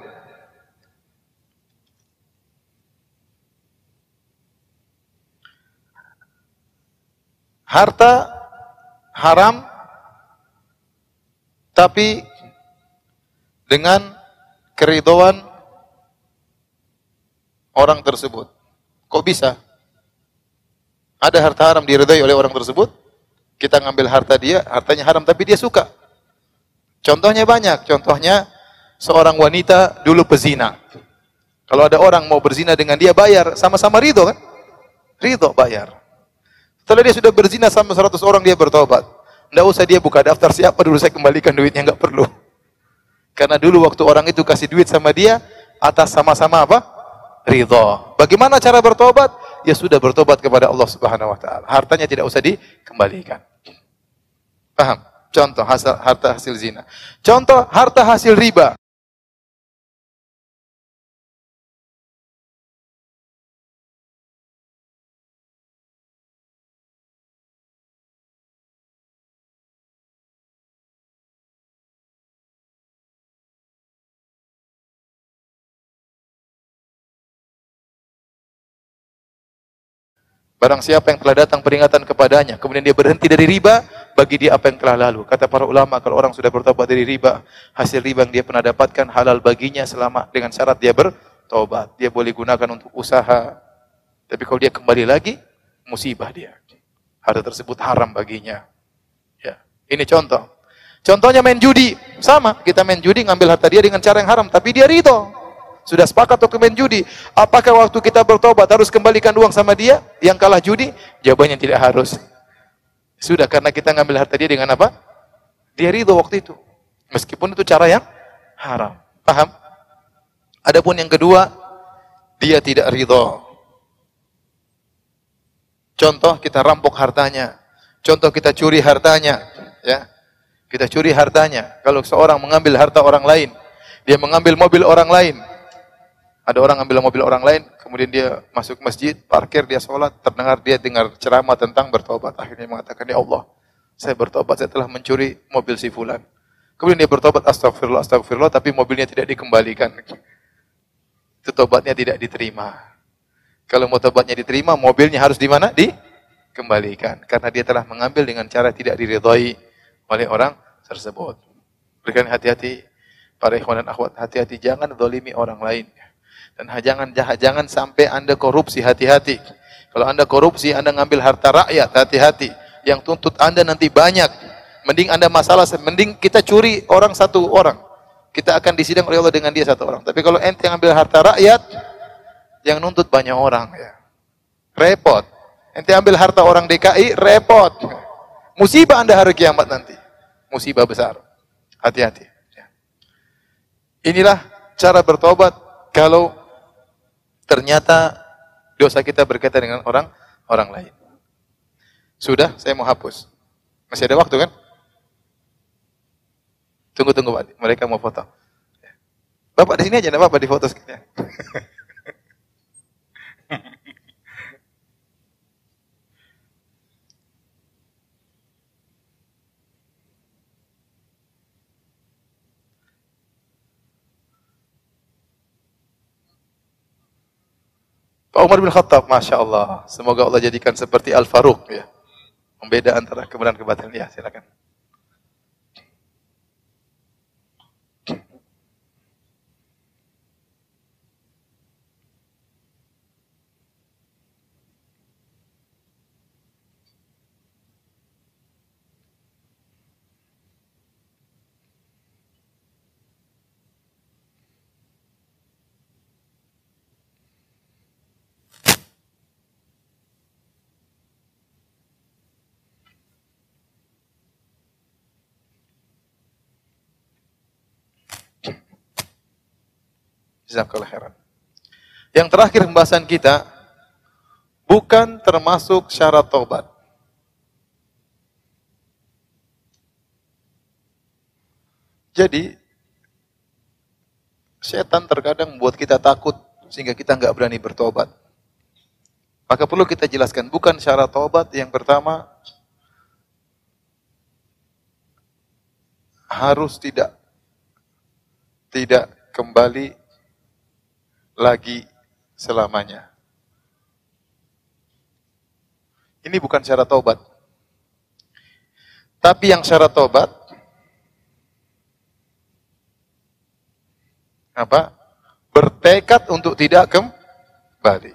Harta haram tapi dengan keridoan orang tersebut. Kok bisa? Ada harta haram diridhai oleh orang tersebut, kita ngambil harta dia, hartanya haram tapi dia suka. Contohnya banyak, contohnya seorang wanita dulu pezina. Kalau ada orang mau berzina dengan dia bayar, sama-sama ridho kan? Ridho bayar. Setelah dia sudah berzina sama 100 orang dia bertobat. Tidak usah dia buka daftar siapa dulu saya kembalikan duitnya, nggak perlu. Karena dulu waktu orang itu kasih duit sama dia, atas sama-sama apa? ridho. Bagaimana cara bertobat? Ya sudah bertobat kepada Allah Subhanahu wa taala. Hartanya tidak usah dikembalikan. Paham? Contoh harta hasil zina. Contoh harta hasil riba. Barang siapa yang telah datang peringatan kepadanya, kemudian dia berhenti dari riba, bagi dia apa yang telah lalu. Kata para ulama, kalau orang sudah bertobat dari riba, hasil riba yang dia pernah dapatkan halal baginya selama dengan syarat dia bertobat. Dia boleh gunakan untuk usaha. Tapi kalau dia kembali lagi, musibah dia. Harta tersebut haram baginya. Ya, ini contoh. Contohnya main judi, sama. Kita main judi ngambil harta dia dengan cara yang haram, tapi dia ridho. Sudah sepakat main judi. Apakah waktu kita bertobat harus kembalikan uang sama dia yang kalah judi? Jawabannya tidak harus. Sudah karena kita ngambil harta dia dengan apa? Dia ridho waktu itu. Meskipun itu cara yang haram. Paham? Adapun yang kedua, dia tidak ridho. Contoh kita rampok hartanya. Contoh kita curi hartanya, ya. Kita curi hartanya. Kalau seorang mengambil harta orang lain, dia mengambil mobil orang lain, ada orang ambil mobil orang lain, kemudian dia masuk masjid, parkir, dia sholat, terdengar dia dengar ceramah tentang bertobat. Akhirnya mengatakan, Ya Allah, saya bertobat, saya telah mencuri mobil si fulan. Kemudian dia bertobat, astagfirullah, astagfirullah, tapi mobilnya tidak dikembalikan. Itu tobatnya tidak diterima. Kalau mau tobatnya diterima, mobilnya harus di mana? Dikembalikan. Karena dia telah mengambil dengan cara tidak diridhoi oleh orang tersebut. Berikan hati-hati, para ikhwan dan akhwat, hati-hati jangan dolimi orang lain. Dan jangan jangan sampai Anda korupsi, hati-hati. Kalau Anda korupsi, Anda ngambil harta rakyat, hati-hati. Yang tuntut Anda nanti banyak. Mending Anda masalah, mending kita curi orang satu orang. Kita akan disidang oleh Allah dengan dia satu orang. Tapi kalau ente ngambil harta rakyat, yang nuntut banyak orang. ya Repot. Ente ambil harta orang DKI, repot. Musibah Anda hari kiamat nanti. Musibah besar. Hati-hati. Ya. Inilah cara bertobat kalau ternyata dosa kita berkaitan dengan orang orang lain. Sudah, saya mau hapus. Masih ada waktu kan? Tunggu tunggu Pak, mereka mau foto. Bapak di sini aja, apa-apa di foto sekalian. Pak Umar bin Khattab, Masya Allah. Semoga Allah jadikan seperti Al-Faruq. Ya. Membeda antara kebenaran kebatilan. Ya, silakan. Jazakallah khairan. Yang terakhir pembahasan kita bukan termasuk syarat taubat. Jadi setan terkadang membuat kita takut sehingga kita nggak berani bertobat. Maka perlu kita jelaskan bukan syarat tobat yang pertama harus tidak tidak kembali lagi selamanya. Ini bukan syarat tobat. Tapi yang syarat tobat apa? Bertekad untuk tidak kembali.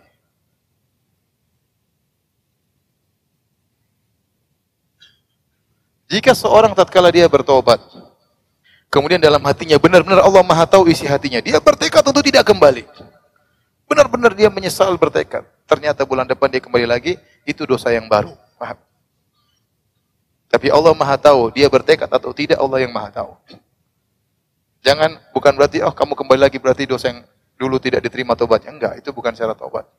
Jika seorang tatkala dia bertobat, kemudian dalam hatinya benar-benar Allah Maha tahu isi hatinya, dia bertekad untuk tidak kembali. Benar-benar dia menyesal bertekad. Ternyata bulan depan dia kembali lagi, itu dosa yang baru. Paham? Tapi Allah Maha tahu, dia bertekad atau tidak Allah yang Maha tahu. Jangan bukan berarti oh kamu kembali lagi berarti dosa yang dulu tidak diterima tobatnya. Enggak, itu bukan syarat tobat.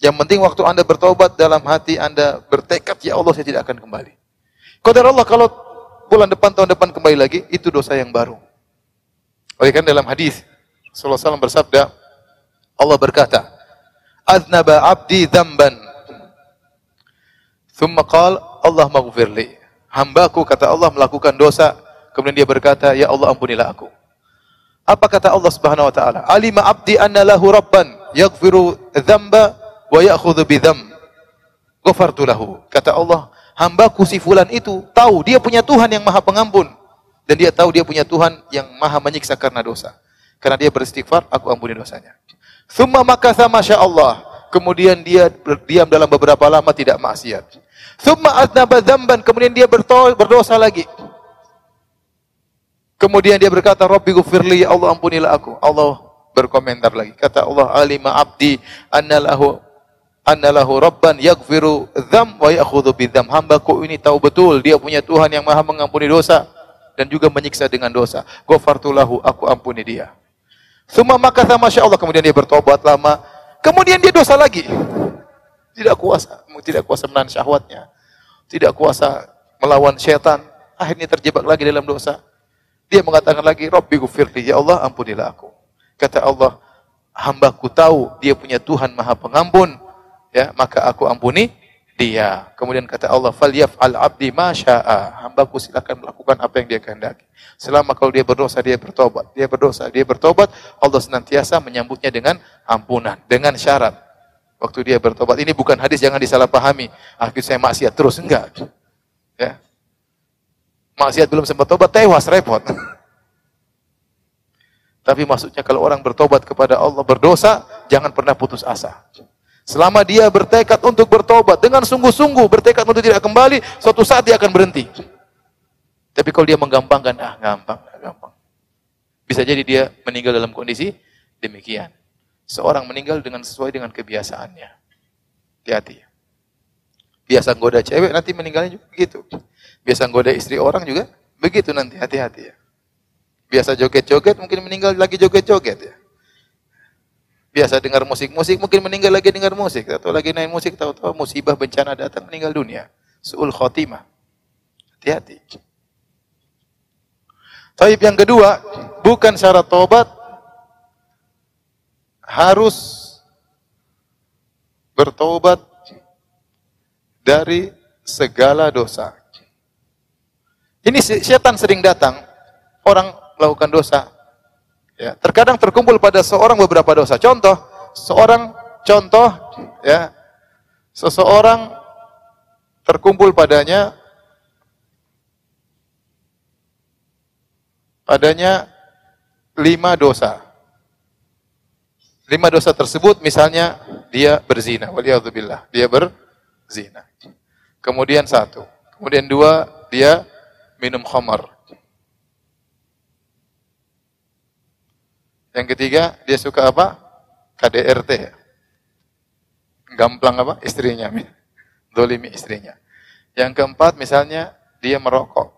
Yang penting waktu Anda bertobat dalam hati Anda bertekad ya Allah saya tidak akan kembali. Qadar Allah kalau bulan depan tahun depan kembali lagi itu dosa yang baru. Oleh kan dalam hadis Rasulullah SAW bersabda Allah berkata, "Aznaba 'abdi dzamban." Thumma qala, "Allah maghfirli." Hambaku kata Allah melakukan dosa Kemudian dia berkata, "Ya Allah, ampunilah aku." Apa kata Allah Subhanahu wa taala? Alima abdi anna lahu rabban yaghfiru dzamba wa ya'khudhu bidzam. Ghafartu lahu. Kata Allah, hambaku si fulan itu tahu dia punya Tuhan yang Maha Pengampun dan dia tahu dia punya Tuhan yang Maha menyiksa karena dosa. Karena dia beristighfar, aku ampuni dosanya. Thumma makatha masya Allah. Kemudian dia berdiam dalam beberapa lama tidak maksiat. Thumma adnaba dzamban, kemudian dia berdosa lagi. Kemudian dia berkata, Rabbi gufirli, ya Allah ampunilah aku. Allah berkomentar lagi. Kata Allah, alima abdi annalahu annalahu rabban yaghfiru dzam wa ya'khudhu bidzam. Hambaku ini tahu betul dia punya Tuhan yang Maha mengampuni dosa dan juga menyiksa dengan dosa. Ghafartu lahu, aku ampuni dia. Semua maka sama Allah kemudian dia bertobat lama. Kemudian dia dosa lagi. Tidak kuasa, tidak kuasa menahan syahwatnya. Tidak kuasa melawan syaitan. Akhirnya terjebak lagi dalam dosa. Dia mengatakan lagi, Rabbi gufirli, ya Allah ampunilah aku. Kata Allah, hambaku tahu dia punya Tuhan maha pengampun, ya maka aku ampuni dia. Kemudian kata Allah, "Falyaf al abdi masya'a." Hambaku silakan melakukan apa yang dia kehendaki. Selama kalau dia berdosa dia bertobat, dia berdosa dia bertobat, Allah senantiasa menyambutnya dengan ampunan, dengan syarat. Waktu dia bertobat, ini bukan hadis jangan disalahpahami. Akhir saya maksiat terus enggak. Ya, Maksiat belum sempat tobat, tewas, repot. Tapi maksudnya kalau orang bertobat kepada Allah, berdosa, jangan pernah putus asa. Selama dia bertekad untuk bertobat, dengan sungguh-sungguh bertekad untuk tidak kembali, suatu saat dia akan berhenti. Tapi kalau dia menggampangkan, ah gampang, gampang. Bisa jadi dia meninggal dalam kondisi demikian. Seorang meninggal dengan sesuai dengan kebiasaannya. Hati-hati. Biasa goda cewek, nanti meninggalnya juga begitu. Biasa goda istri orang juga begitu nanti, hati-hati ya. Biasa joget-joget, mungkin meninggal lagi joget-joget ya. Biasa dengar musik-musik, mungkin meninggal lagi dengar musik. Atau lagi naik musik, tahu-tahu musibah bencana datang, meninggal dunia. Su'ul khotimah. Hati-hati. Taib yang kedua, bukan syarat tobat, harus bertobat dari segala dosa. Ini setan sering datang, orang melakukan dosa. Ya, terkadang terkumpul pada seorang beberapa dosa. Contoh, seorang contoh ya, seseorang terkumpul padanya padanya lima dosa. Lima dosa tersebut misalnya dia berzina, waliyadzubillah, dia berzina. Kemudian satu, kemudian dua dia minum khamar. Yang ketiga, dia suka apa? KDRT. Gamplang apa? Istrinya. Dolimi istrinya. Yang keempat, misalnya, dia merokok.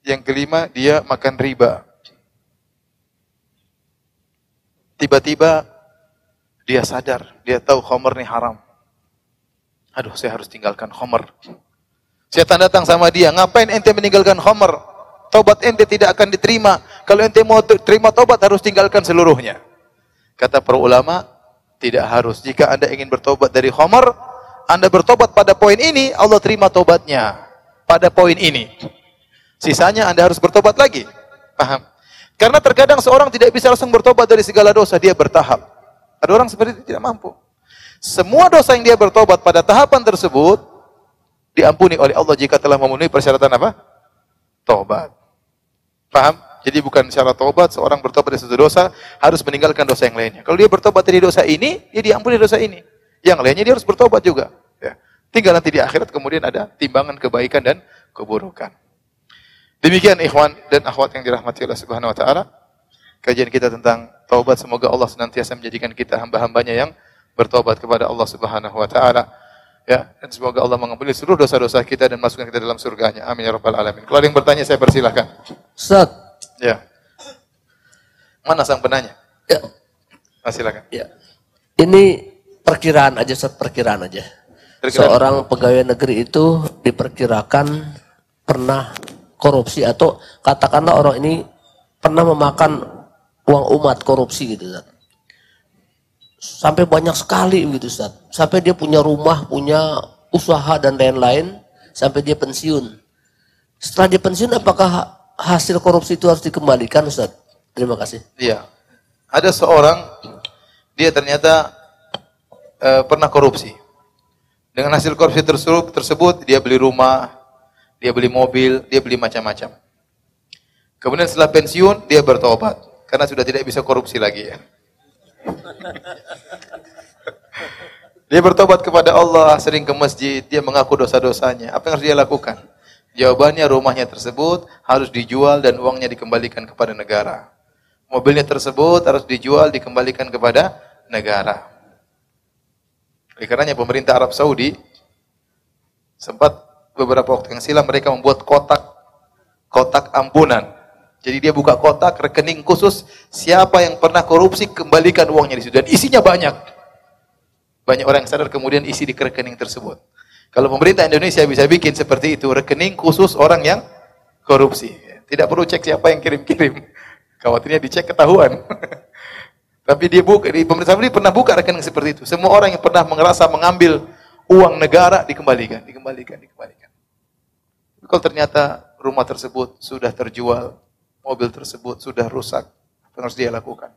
Yang kelima, dia makan riba. Tiba-tiba, dia sadar, dia tahu khamar ini haram. Aduh, saya harus tinggalkan khamar. Setan datang sama dia, ngapain ente meninggalkan khamr? Tobat ente tidak akan diterima. Kalau ente mau terima tobat harus tinggalkan seluruhnya. Kata para ulama, tidak harus. Jika anda ingin bertobat dari khamr, anda bertobat pada poin ini, Allah terima tobatnya. Pada poin ini. Sisanya anda harus bertobat lagi. Paham? Karena terkadang seorang tidak bisa langsung bertobat dari segala dosa, dia bertahap. Ada orang seperti itu tidak mampu. Semua dosa yang dia bertobat pada tahapan tersebut diampuni oleh Allah jika telah memenuhi persyaratan apa? Tobat. Paham? Jadi bukan syarat tobat seorang bertobat dari satu dosa harus meninggalkan dosa yang lainnya. Kalau dia bertobat dari dosa ini, dia diampuni dosa ini. Yang lainnya dia harus bertobat juga. Ya. Tinggal nanti di akhirat kemudian ada timbangan kebaikan dan keburukan. Demikian ikhwan dan akhwat yang dirahmati Allah Subhanahu wa taala. Kajian kita tentang taubat semoga Allah senantiasa menjadikan kita hamba-hambanya yang bertobat kepada Allah Subhanahu wa taala. Ya, dan semoga Allah mengampuni seluruh dosa-dosa kita dan masukkan kita dalam surganya. Amin ya rabbal alamin. Kalau ada yang bertanya saya persilahkan. Ustaz. Ya. Mana sang penanya? Ya. Ah, silakan. Ya. Ini perkiraan aja, Ustaz, perkiraan aja. Perkiraan. Seorang pegawai negeri itu diperkirakan pernah korupsi atau katakanlah orang ini pernah memakan uang umat korupsi gitu Ustaz sampai banyak sekali gitu Ustaz. Sampai dia punya rumah, punya usaha dan lain-lain sampai dia pensiun. Setelah dia pensiun apakah hasil korupsi itu harus dikembalikan Ustaz? Terima kasih. Iya. Ada seorang dia ternyata uh, pernah korupsi. Dengan hasil korupsi tersebut, tersebut dia beli rumah, dia beli mobil, dia beli macam-macam. Kemudian setelah pensiun dia bertobat karena sudah tidak bisa korupsi lagi ya. Dia bertobat kepada Allah, sering ke masjid, dia mengaku dosa-dosanya. Apa yang harus dia lakukan? Jawabannya rumahnya tersebut harus dijual dan uangnya dikembalikan kepada negara. Mobilnya tersebut harus dijual dikembalikan kepada negara. Oleh karenanya pemerintah Arab Saudi sempat beberapa waktu yang silam mereka membuat kotak kotak ampunan jadi dia buka kotak rekening khusus siapa yang pernah korupsi kembalikan uangnya di situ dan isinya banyak. Banyak orang yang sadar kemudian isi di rekening tersebut. Kalau pemerintah Indonesia bisa bikin seperti itu rekening khusus orang yang korupsi. Tidak perlu cek siapa yang kirim-kirim. Khawatirnya dicek ketahuan. Tapi dia buka di pemerintah Saudi pernah buka rekening seperti itu. Semua orang yang pernah merasa mengambil uang negara dikembalikan, dikembalikan, dikembalikan. Kalau ternyata rumah tersebut sudah terjual, mobil tersebut sudah rusak, apa harus dia lakukan?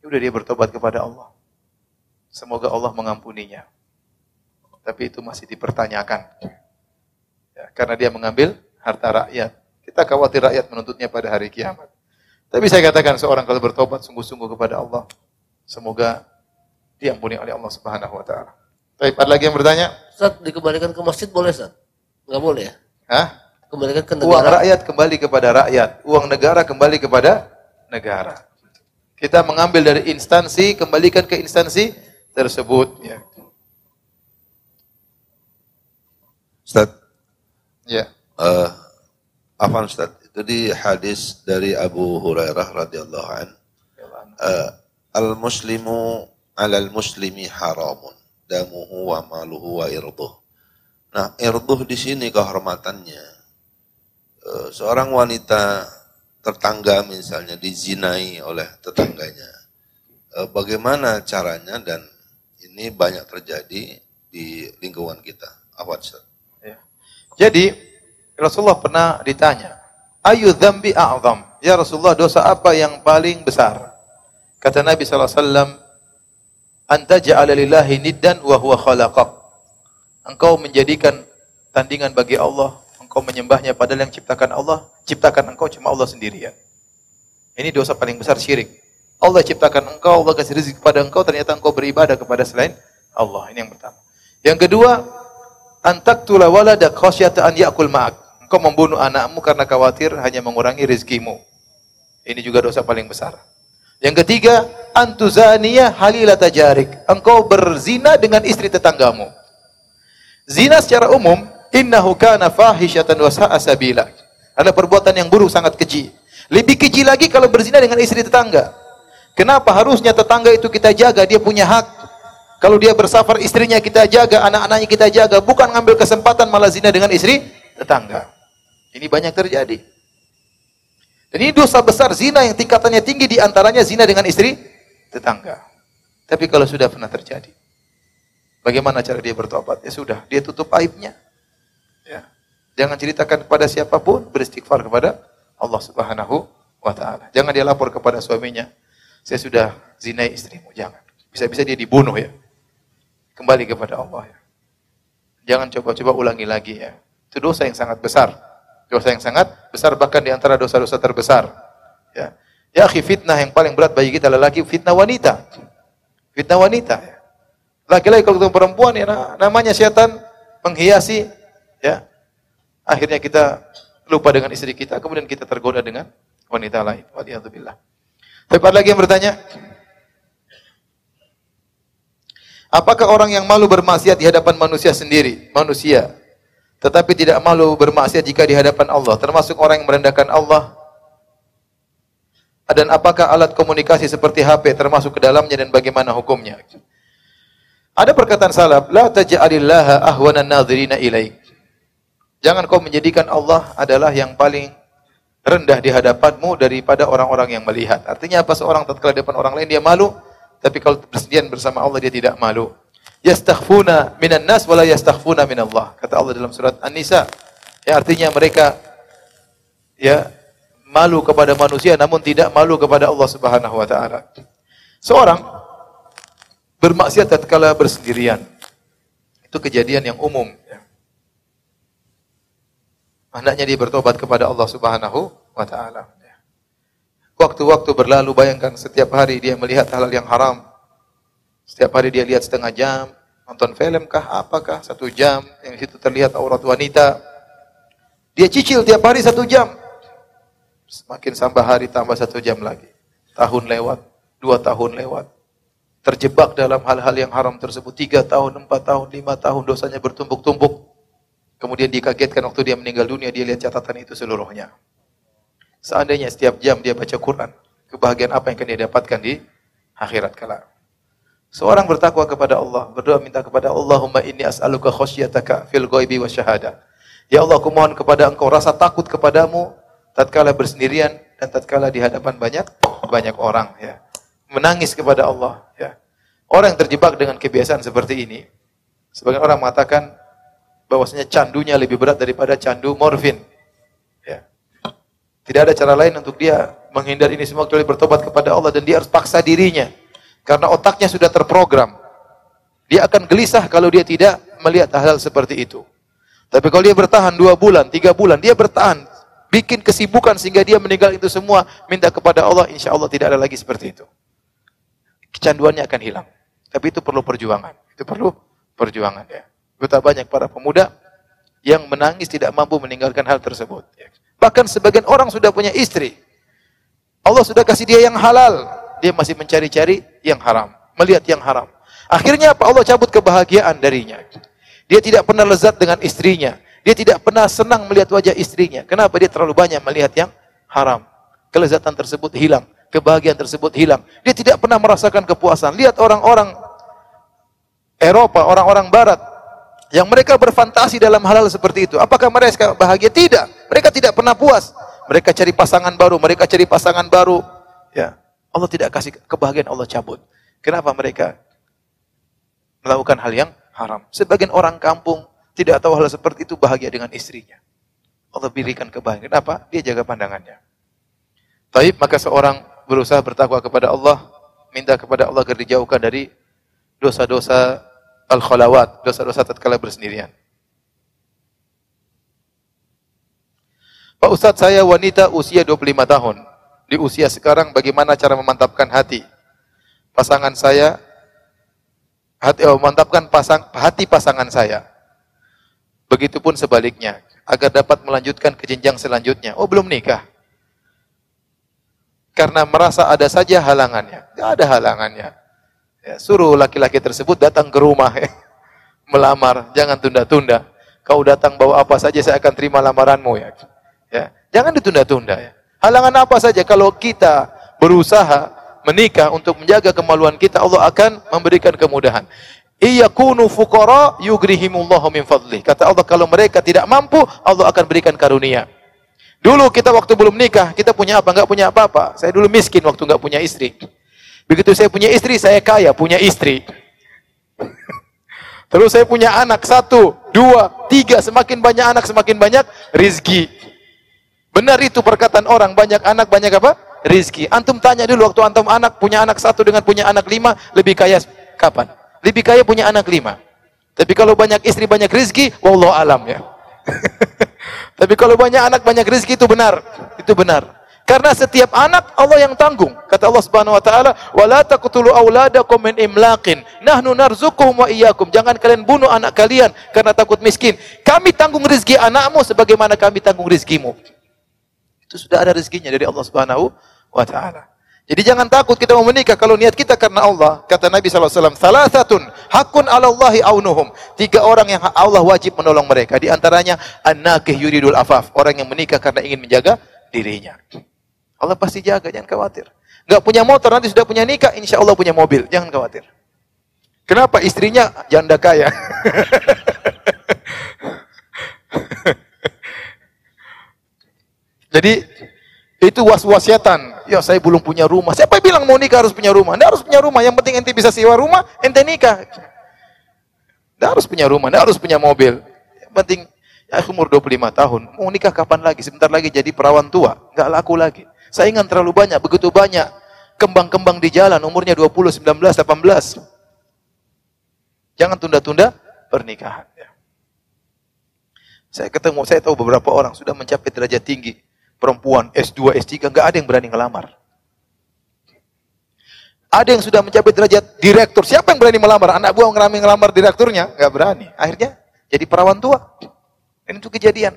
Ya udah dia bertobat kepada Allah. Semoga Allah mengampuninya. Tapi itu masih dipertanyakan. Ya, karena dia mengambil harta rakyat. Kita khawatir rakyat menuntutnya pada hari kiamat. Tapi saya katakan seorang kalau bertobat sungguh-sungguh kepada Allah, semoga diampuni oleh Allah Subhanahu wa taala. Baik, ada lagi yang bertanya? Ustaz, dikembalikan ke masjid boleh, Ustaz? Enggak boleh ya? Hah? Kembalikan ke negara. Uang rakyat kembali kepada rakyat, uang negara kembali kepada negara. Kita mengambil dari instansi, kembalikan ke instansi tersebut. Ya. Ustaz. Ya. Uh, Afan Ustaz, itu di hadis dari Abu Hurairah radhiyallahu an. Uh, Al-muslimu alal muslimi haramun damuhu wa maluhu wa irduh. Nah, irduh di sini kehormatannya. Eh, seorang wanita tetangga misalnya dizinai oleh tetangganya. Eh, bagaimana caranya dan ini banyak terjadi di lingkungan kita. Apa ya. Jadi Rasulullah pernah ditanya, Ayu dzambi a'zam? Ya Rasulullah, dosa apa yang paling besar? Kata Nabi SAW, Anta ja'ala lillahi niddan wa huwa khalaqak. Engkau menjadikan tandingan bagi Allah engkau menyembahnya padahal yang ciptakan Allah, ciptakan engkau cuma Allah sendirian. Ini dosa paling besar syirik. Allah ciptakan engkau, Allah kasih rezeki kepada engkau, ternyata engkau beribadah kepada selain Allah. Ini yang pertama. Yang kedua, antaktula walada khasyata an ya'kul ma'ak. Engkau membunuh anakmu karena khawatir hanya mengurangi rezekimu. Ini juga dosa paling besar. Yang ketiga, antuzaniya halilata jarik. Engkau berzina dengan istri tetanggamu. Zina secara umum Innahu kana fahishatan wa sa'a sabila. Ada perbuatan yang buruk sangat keji. Lebih keji lagi kalau berzina dengan istri tetangga. Kenapa harusnya tetangga itu kita jaga, dia punya hak. Kalau dia bersafar istrinya kita jaga, anak-anaknya kita jaga, bukan ngambil kesempatan malah zina dengan istri tetangga. Ini banyak terjadi. Dan ini dosa besar zina yang tingkatannya tinggi di antaranya zina dengan istri tetangga. Tapi kalau sudah pernah terjadi, bagaimana cara dia bertobat? Ya sudah, dia tutup aibnya. Ya. Jangan ceritakan kepada siapa pun, beristighfar kepada Allah Subhanahu wa taala. Jangan dia lapor kepada suaminya, saya sudah zinai istrimu, jangan. Bisa-bisa dia dibunuh ya. Kembali kepada Allah ya. Jangan coba-coba ulangi lagi ya. Itu dosa yang sangat besar. Dosa yang sangat besar bahkan di antara dosa-dosa terbesar. Ya. Ya akhi fitnah yang paling berat bagi kita lelaki fitnah wanita. Fitnah wanita. Laki-laki kalau ketemu perempuan ya namanya setan menghiasi ya. Akhirnya kita lupa dengan istri kita, kemudian kita tergoda dengan wanita lain. Waliyadzubillah. Tapi ada lagi yang bertanya, Apakah orang yang malu bermaksiat di hadapan manusia sendiri, manusia, tetapi tidak malu bermaksiat jika di hadapan Allah, termasuk orang yang merendahkan Allah. Dan apakah alat komunikasi seperti HP termasuk ke dalamnya dan bagaimana hukumnya? Ada perkataan salaf, la taj'alillaha ahwanan nadhirina ilaik. Jangan kau menjadikan Allah adalah yang paling rendah di hadapanmu daripada orang-orang yang melihat. Artinya apa seorang tatkala depan orang lain dia malu, tapi kalau bersedian bersama Allah dia tidak malu yastakhfuna minan nas wala yastakhfuna min Allah. Kata Allah dalam surat An-Nisa. Ya artinya mereka ya malu kepada manusia namun tidak malu kepada Allah Subhanahu wa taala. Seorang bermaksiat tatkala bersendirian. Itu kejadian yang umum. Hendaknya dia bertobat kepada Allah Subhanahu wa taala. Waktu-waktu berlalu bayangkan setiap hari dia melihat hal-hal yang haram, setiap hari dia lihat setengah jam, nonton film kah, apakah, satu jam, yang situ terlihat aurat wanita. Dia cicil tiap hari satu jam. Semakin sampai hari tambah satu jam lagi. Tahun lewat, dua tahun lewat. Terjebak dalam hal-hal yang haram tersebut. Tiga tahun, empat tahun, lima tahun, dosanya bertumpuk-tumpuk. Kemudian dikagetkan waktu dia meninggal dunia, dia lihat catatan itu seluruhnya. Seandainya setiap jam dia baca Quran, kebahagiaan apa yang akan dia dapatkan di akhirat kelak. Seorang bertakwa kepada Allah, berdoa minta kepada Allahumma inni as'aluka khasyataka fil ghaibi wa syahada. Ya Allah, aku mohon kepada Engkau rasa takut kepadamu tatkala bersendirian dan tatkala di hadapan banyak banyak orang ya. Menangis kepada Allah ya. Orang yang terjebak dengan kebiasaan seperti ini, sebagian orang mengatakan bahwasanya candunya lebih berat daripada candu morfin. Ya. Tidak ada cara lain untuk dia menghindar ini semua kecuali bertobat kepada Allah dan dia harus paksa dirinya karena otaknya sudah terprogram. Dia akan gelisah kalau dia tidak melihat hal-hal seperti itu. Tapi kalau dia bertahan dua bulan, tiga bulan, dia bertahan. Bikin kesibukan sehingga dia meninggal itu semua. Minta kepada Allah, insya Allah tidak ada lagi seperti itu. Kecanduannya akan hilang. Tapi itu perlu perjuangan. Itu perlu perjuangan ya. Betapa banyak para pemuda yang menangis tidak mampu meninggalkan hal tersebut. Bahkan sebagian orang sudah punya istri. Allah sudah kasih dia yang halal dia masih mencari-cari yang haram, melihat yang haram. Akhirnya apa? Allah cabut kebahagiaan darinya. Dia tidak pernah lezat dengan istrinya. Dia tidak pernah senang melihat wajah istrinya. Kenapa? Dia terlalu banyak melihat yang haram. Kelezatan tersebut hilang, kebahagiaan tersebut hilang. Dia tidak pernah merasakan kepuasan. Lihat orang-orang Eropa, orang-orang barat yang mereka berfantasi dalam hal-hal seperti itu. Apakah mereka bahagia? Tidak. Mereka tidak pernah puas. Mereka cari pasangan baru, mereka cari pasangan baru. Ya. Allah tidak kasih kebahagiaan Allah cabut. Kenapa mereka melakukan hal yang haram? Sebagian orang kampung tidak tahu hal seperti itu bahagia dengan istrinya. Allah berikan kebahagiaan. Kenapa? Dia jaga pandangannya. Taib maka seorang berusaha bertakwa kepada Allah, minta kepada Allah agar dijauhkan dari dosa-dosa al-khalawat, dosa-dosa tatkala bersendirian. Pak Ustadz saya wanita usia 25 tahun. Di usia sekarang bagaimana cara memantapkan hati? Pasangan saya hati oh, memantapkan pasang hati pasangan saya. Begitupun sebaliknya agar dapat melanjutkan ke jenjang selanjutnya. Oh belum nikah? Karena merasa ada saja halangannya. Tidak ada halangannya ya, suruh laki-laki tersebut datang ke rumah ya. melamar jangan tunda-tunda kau datang bawa apa saja saya akan terima lamaranmu ya ya jangan ditunda-tunda ya Halangan apa saja kalau kita berusaha menikah untuk menjaga kemaluan kita, Allah akan memberikan kemudahan. Iyakunu fuqara yugrihimullahu min fadlih. Kata Allah kalau mereka tidak mampu, Allah akan berikan karunia. Dulu kita waktu belum nikah, kita punya apa? Enggak punya apa-apa. Saya dulu miskin waktu enggak punya istri. Begitu saya punya istri, saya kaya, punya istri. Terus saya punya anak satu, dua, tiga, semakin banyak anak, semakin banyak rizki. Benar itu perkataan orang, banyak anak, banyak apa? Rizki. Antum tanya dulu waktu antum anak, punya anak satu dengan punya anak lima, lebih kaya kapan? Lebih kaya punya anak lima. Tapi kalau banyak istri, banyak rizki, wallahu alam ya. Tapi kalau banyak anak, banyak rizki itu benar. Itu benar. Karena setiap anak Allah yang tanggung. Kata Allah Subhanahu wa taala, "Wa la taqtulu auladakum min imlaqin. Nahnu narzuquhum wa iyyakum." Jangan kalian bunuh anak kalian karena takut miskin. Kami tanggung rezeki anakmu sebagaimana kami tanggung rezekimu. Itu sudah ada rezekinya dari Allah Subhanahu wa taala. Jadi jangan takut kita mau menikah kalau niat kita karena Allah. Kata Nabi SAW, Thalathatun, hakun ala Allahi aunuhum. Tiga orang yang Allah wajib menolong mereka. Di antaranya, an-nakih yuridul afaf. Orang yang menikah karena ingin menjaga dirinya. Allah pasti jaga, jangan khawatir. Gak punya motor, nanti sudah punya nikah, insya Allah punya mobil. Jangan khawatir. Kenapa? Istrinya janda kaya. Jadi itu was-wasiatan. Ya saya belum punya rumah. Siapa bilang mau nikah harus punya rumah? Anda harus punya rumah. Yang penting ente bisa sewa rumah, ente nikah. Anda harus punya rumah, Anda harus punya mobil. Yang penting ya umur 25 tahun, mau nikah kapan lagi? Sebentar lagi jadi perawan tua, nggak laku lagi. Saingan terlalu banyak, begitu banyak. Kembang-kembang di jalan, umurnya 20, 19, 18. Jangan tunda-tunda pernikahan. Ya. Saya ketemu, saya tahu beberapa orang sudah mencapai derajat tinggi perempuan S2, S3 nggak ada yang berani ngelamar. Ada yang sudah mencapai derajat direktur. Siapa yang berani melamar? Anak buah ngerami ngelamar direkturnya? Nggak berani. Akhirnya jadi perawan tua. Ini itu kejadian.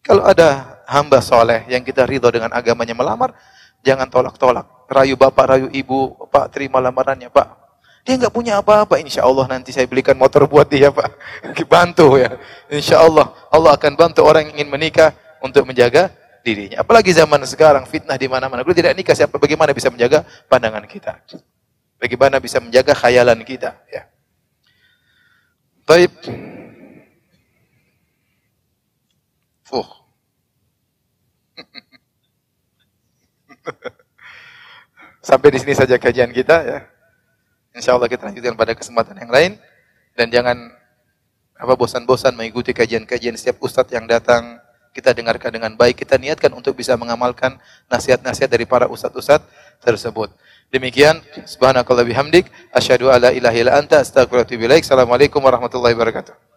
Kalau ada hamba soleh yang kita ridho dengan agamanya melamar, jangan tolak-tolak. Rayu bapak, rayu ibu, pak terima lamarannya pak. Dia nggak punya apa-apa, insya Allah nanti saya belikan motor buat dia pak. Bantu ya. Insya Allah, Allah akan bantu orang yang ingin menikah untuk menjaga dirinya. Apalagi zaman sekarang fitnah di mana-mana. Kalau tidak nikah siapa bagaimana bisa menjaga pandangan kita? Bagaimana bisa menjaga khayalan kita, ya. Baik. Fuh. Sampai di sini saja kajian kita ya. Insya Allah kita lanjutkan pada kesempatan yang lain dan jangan apa bosan-bosan mengikuti kajian-kajian setiap ustadz yang datang kita dengarkan dengan baik, kita niatkan untuk bisa mengamalkan nasihat-nasihat dari para ustadz-ustadz tersebut. Demikian, subhanakallah bihamdik, asyhadu alla ilaha illa anta, astaghfiruka wa atubu ilaik. Assalamualaikum warahmatullahi wabarakatuh.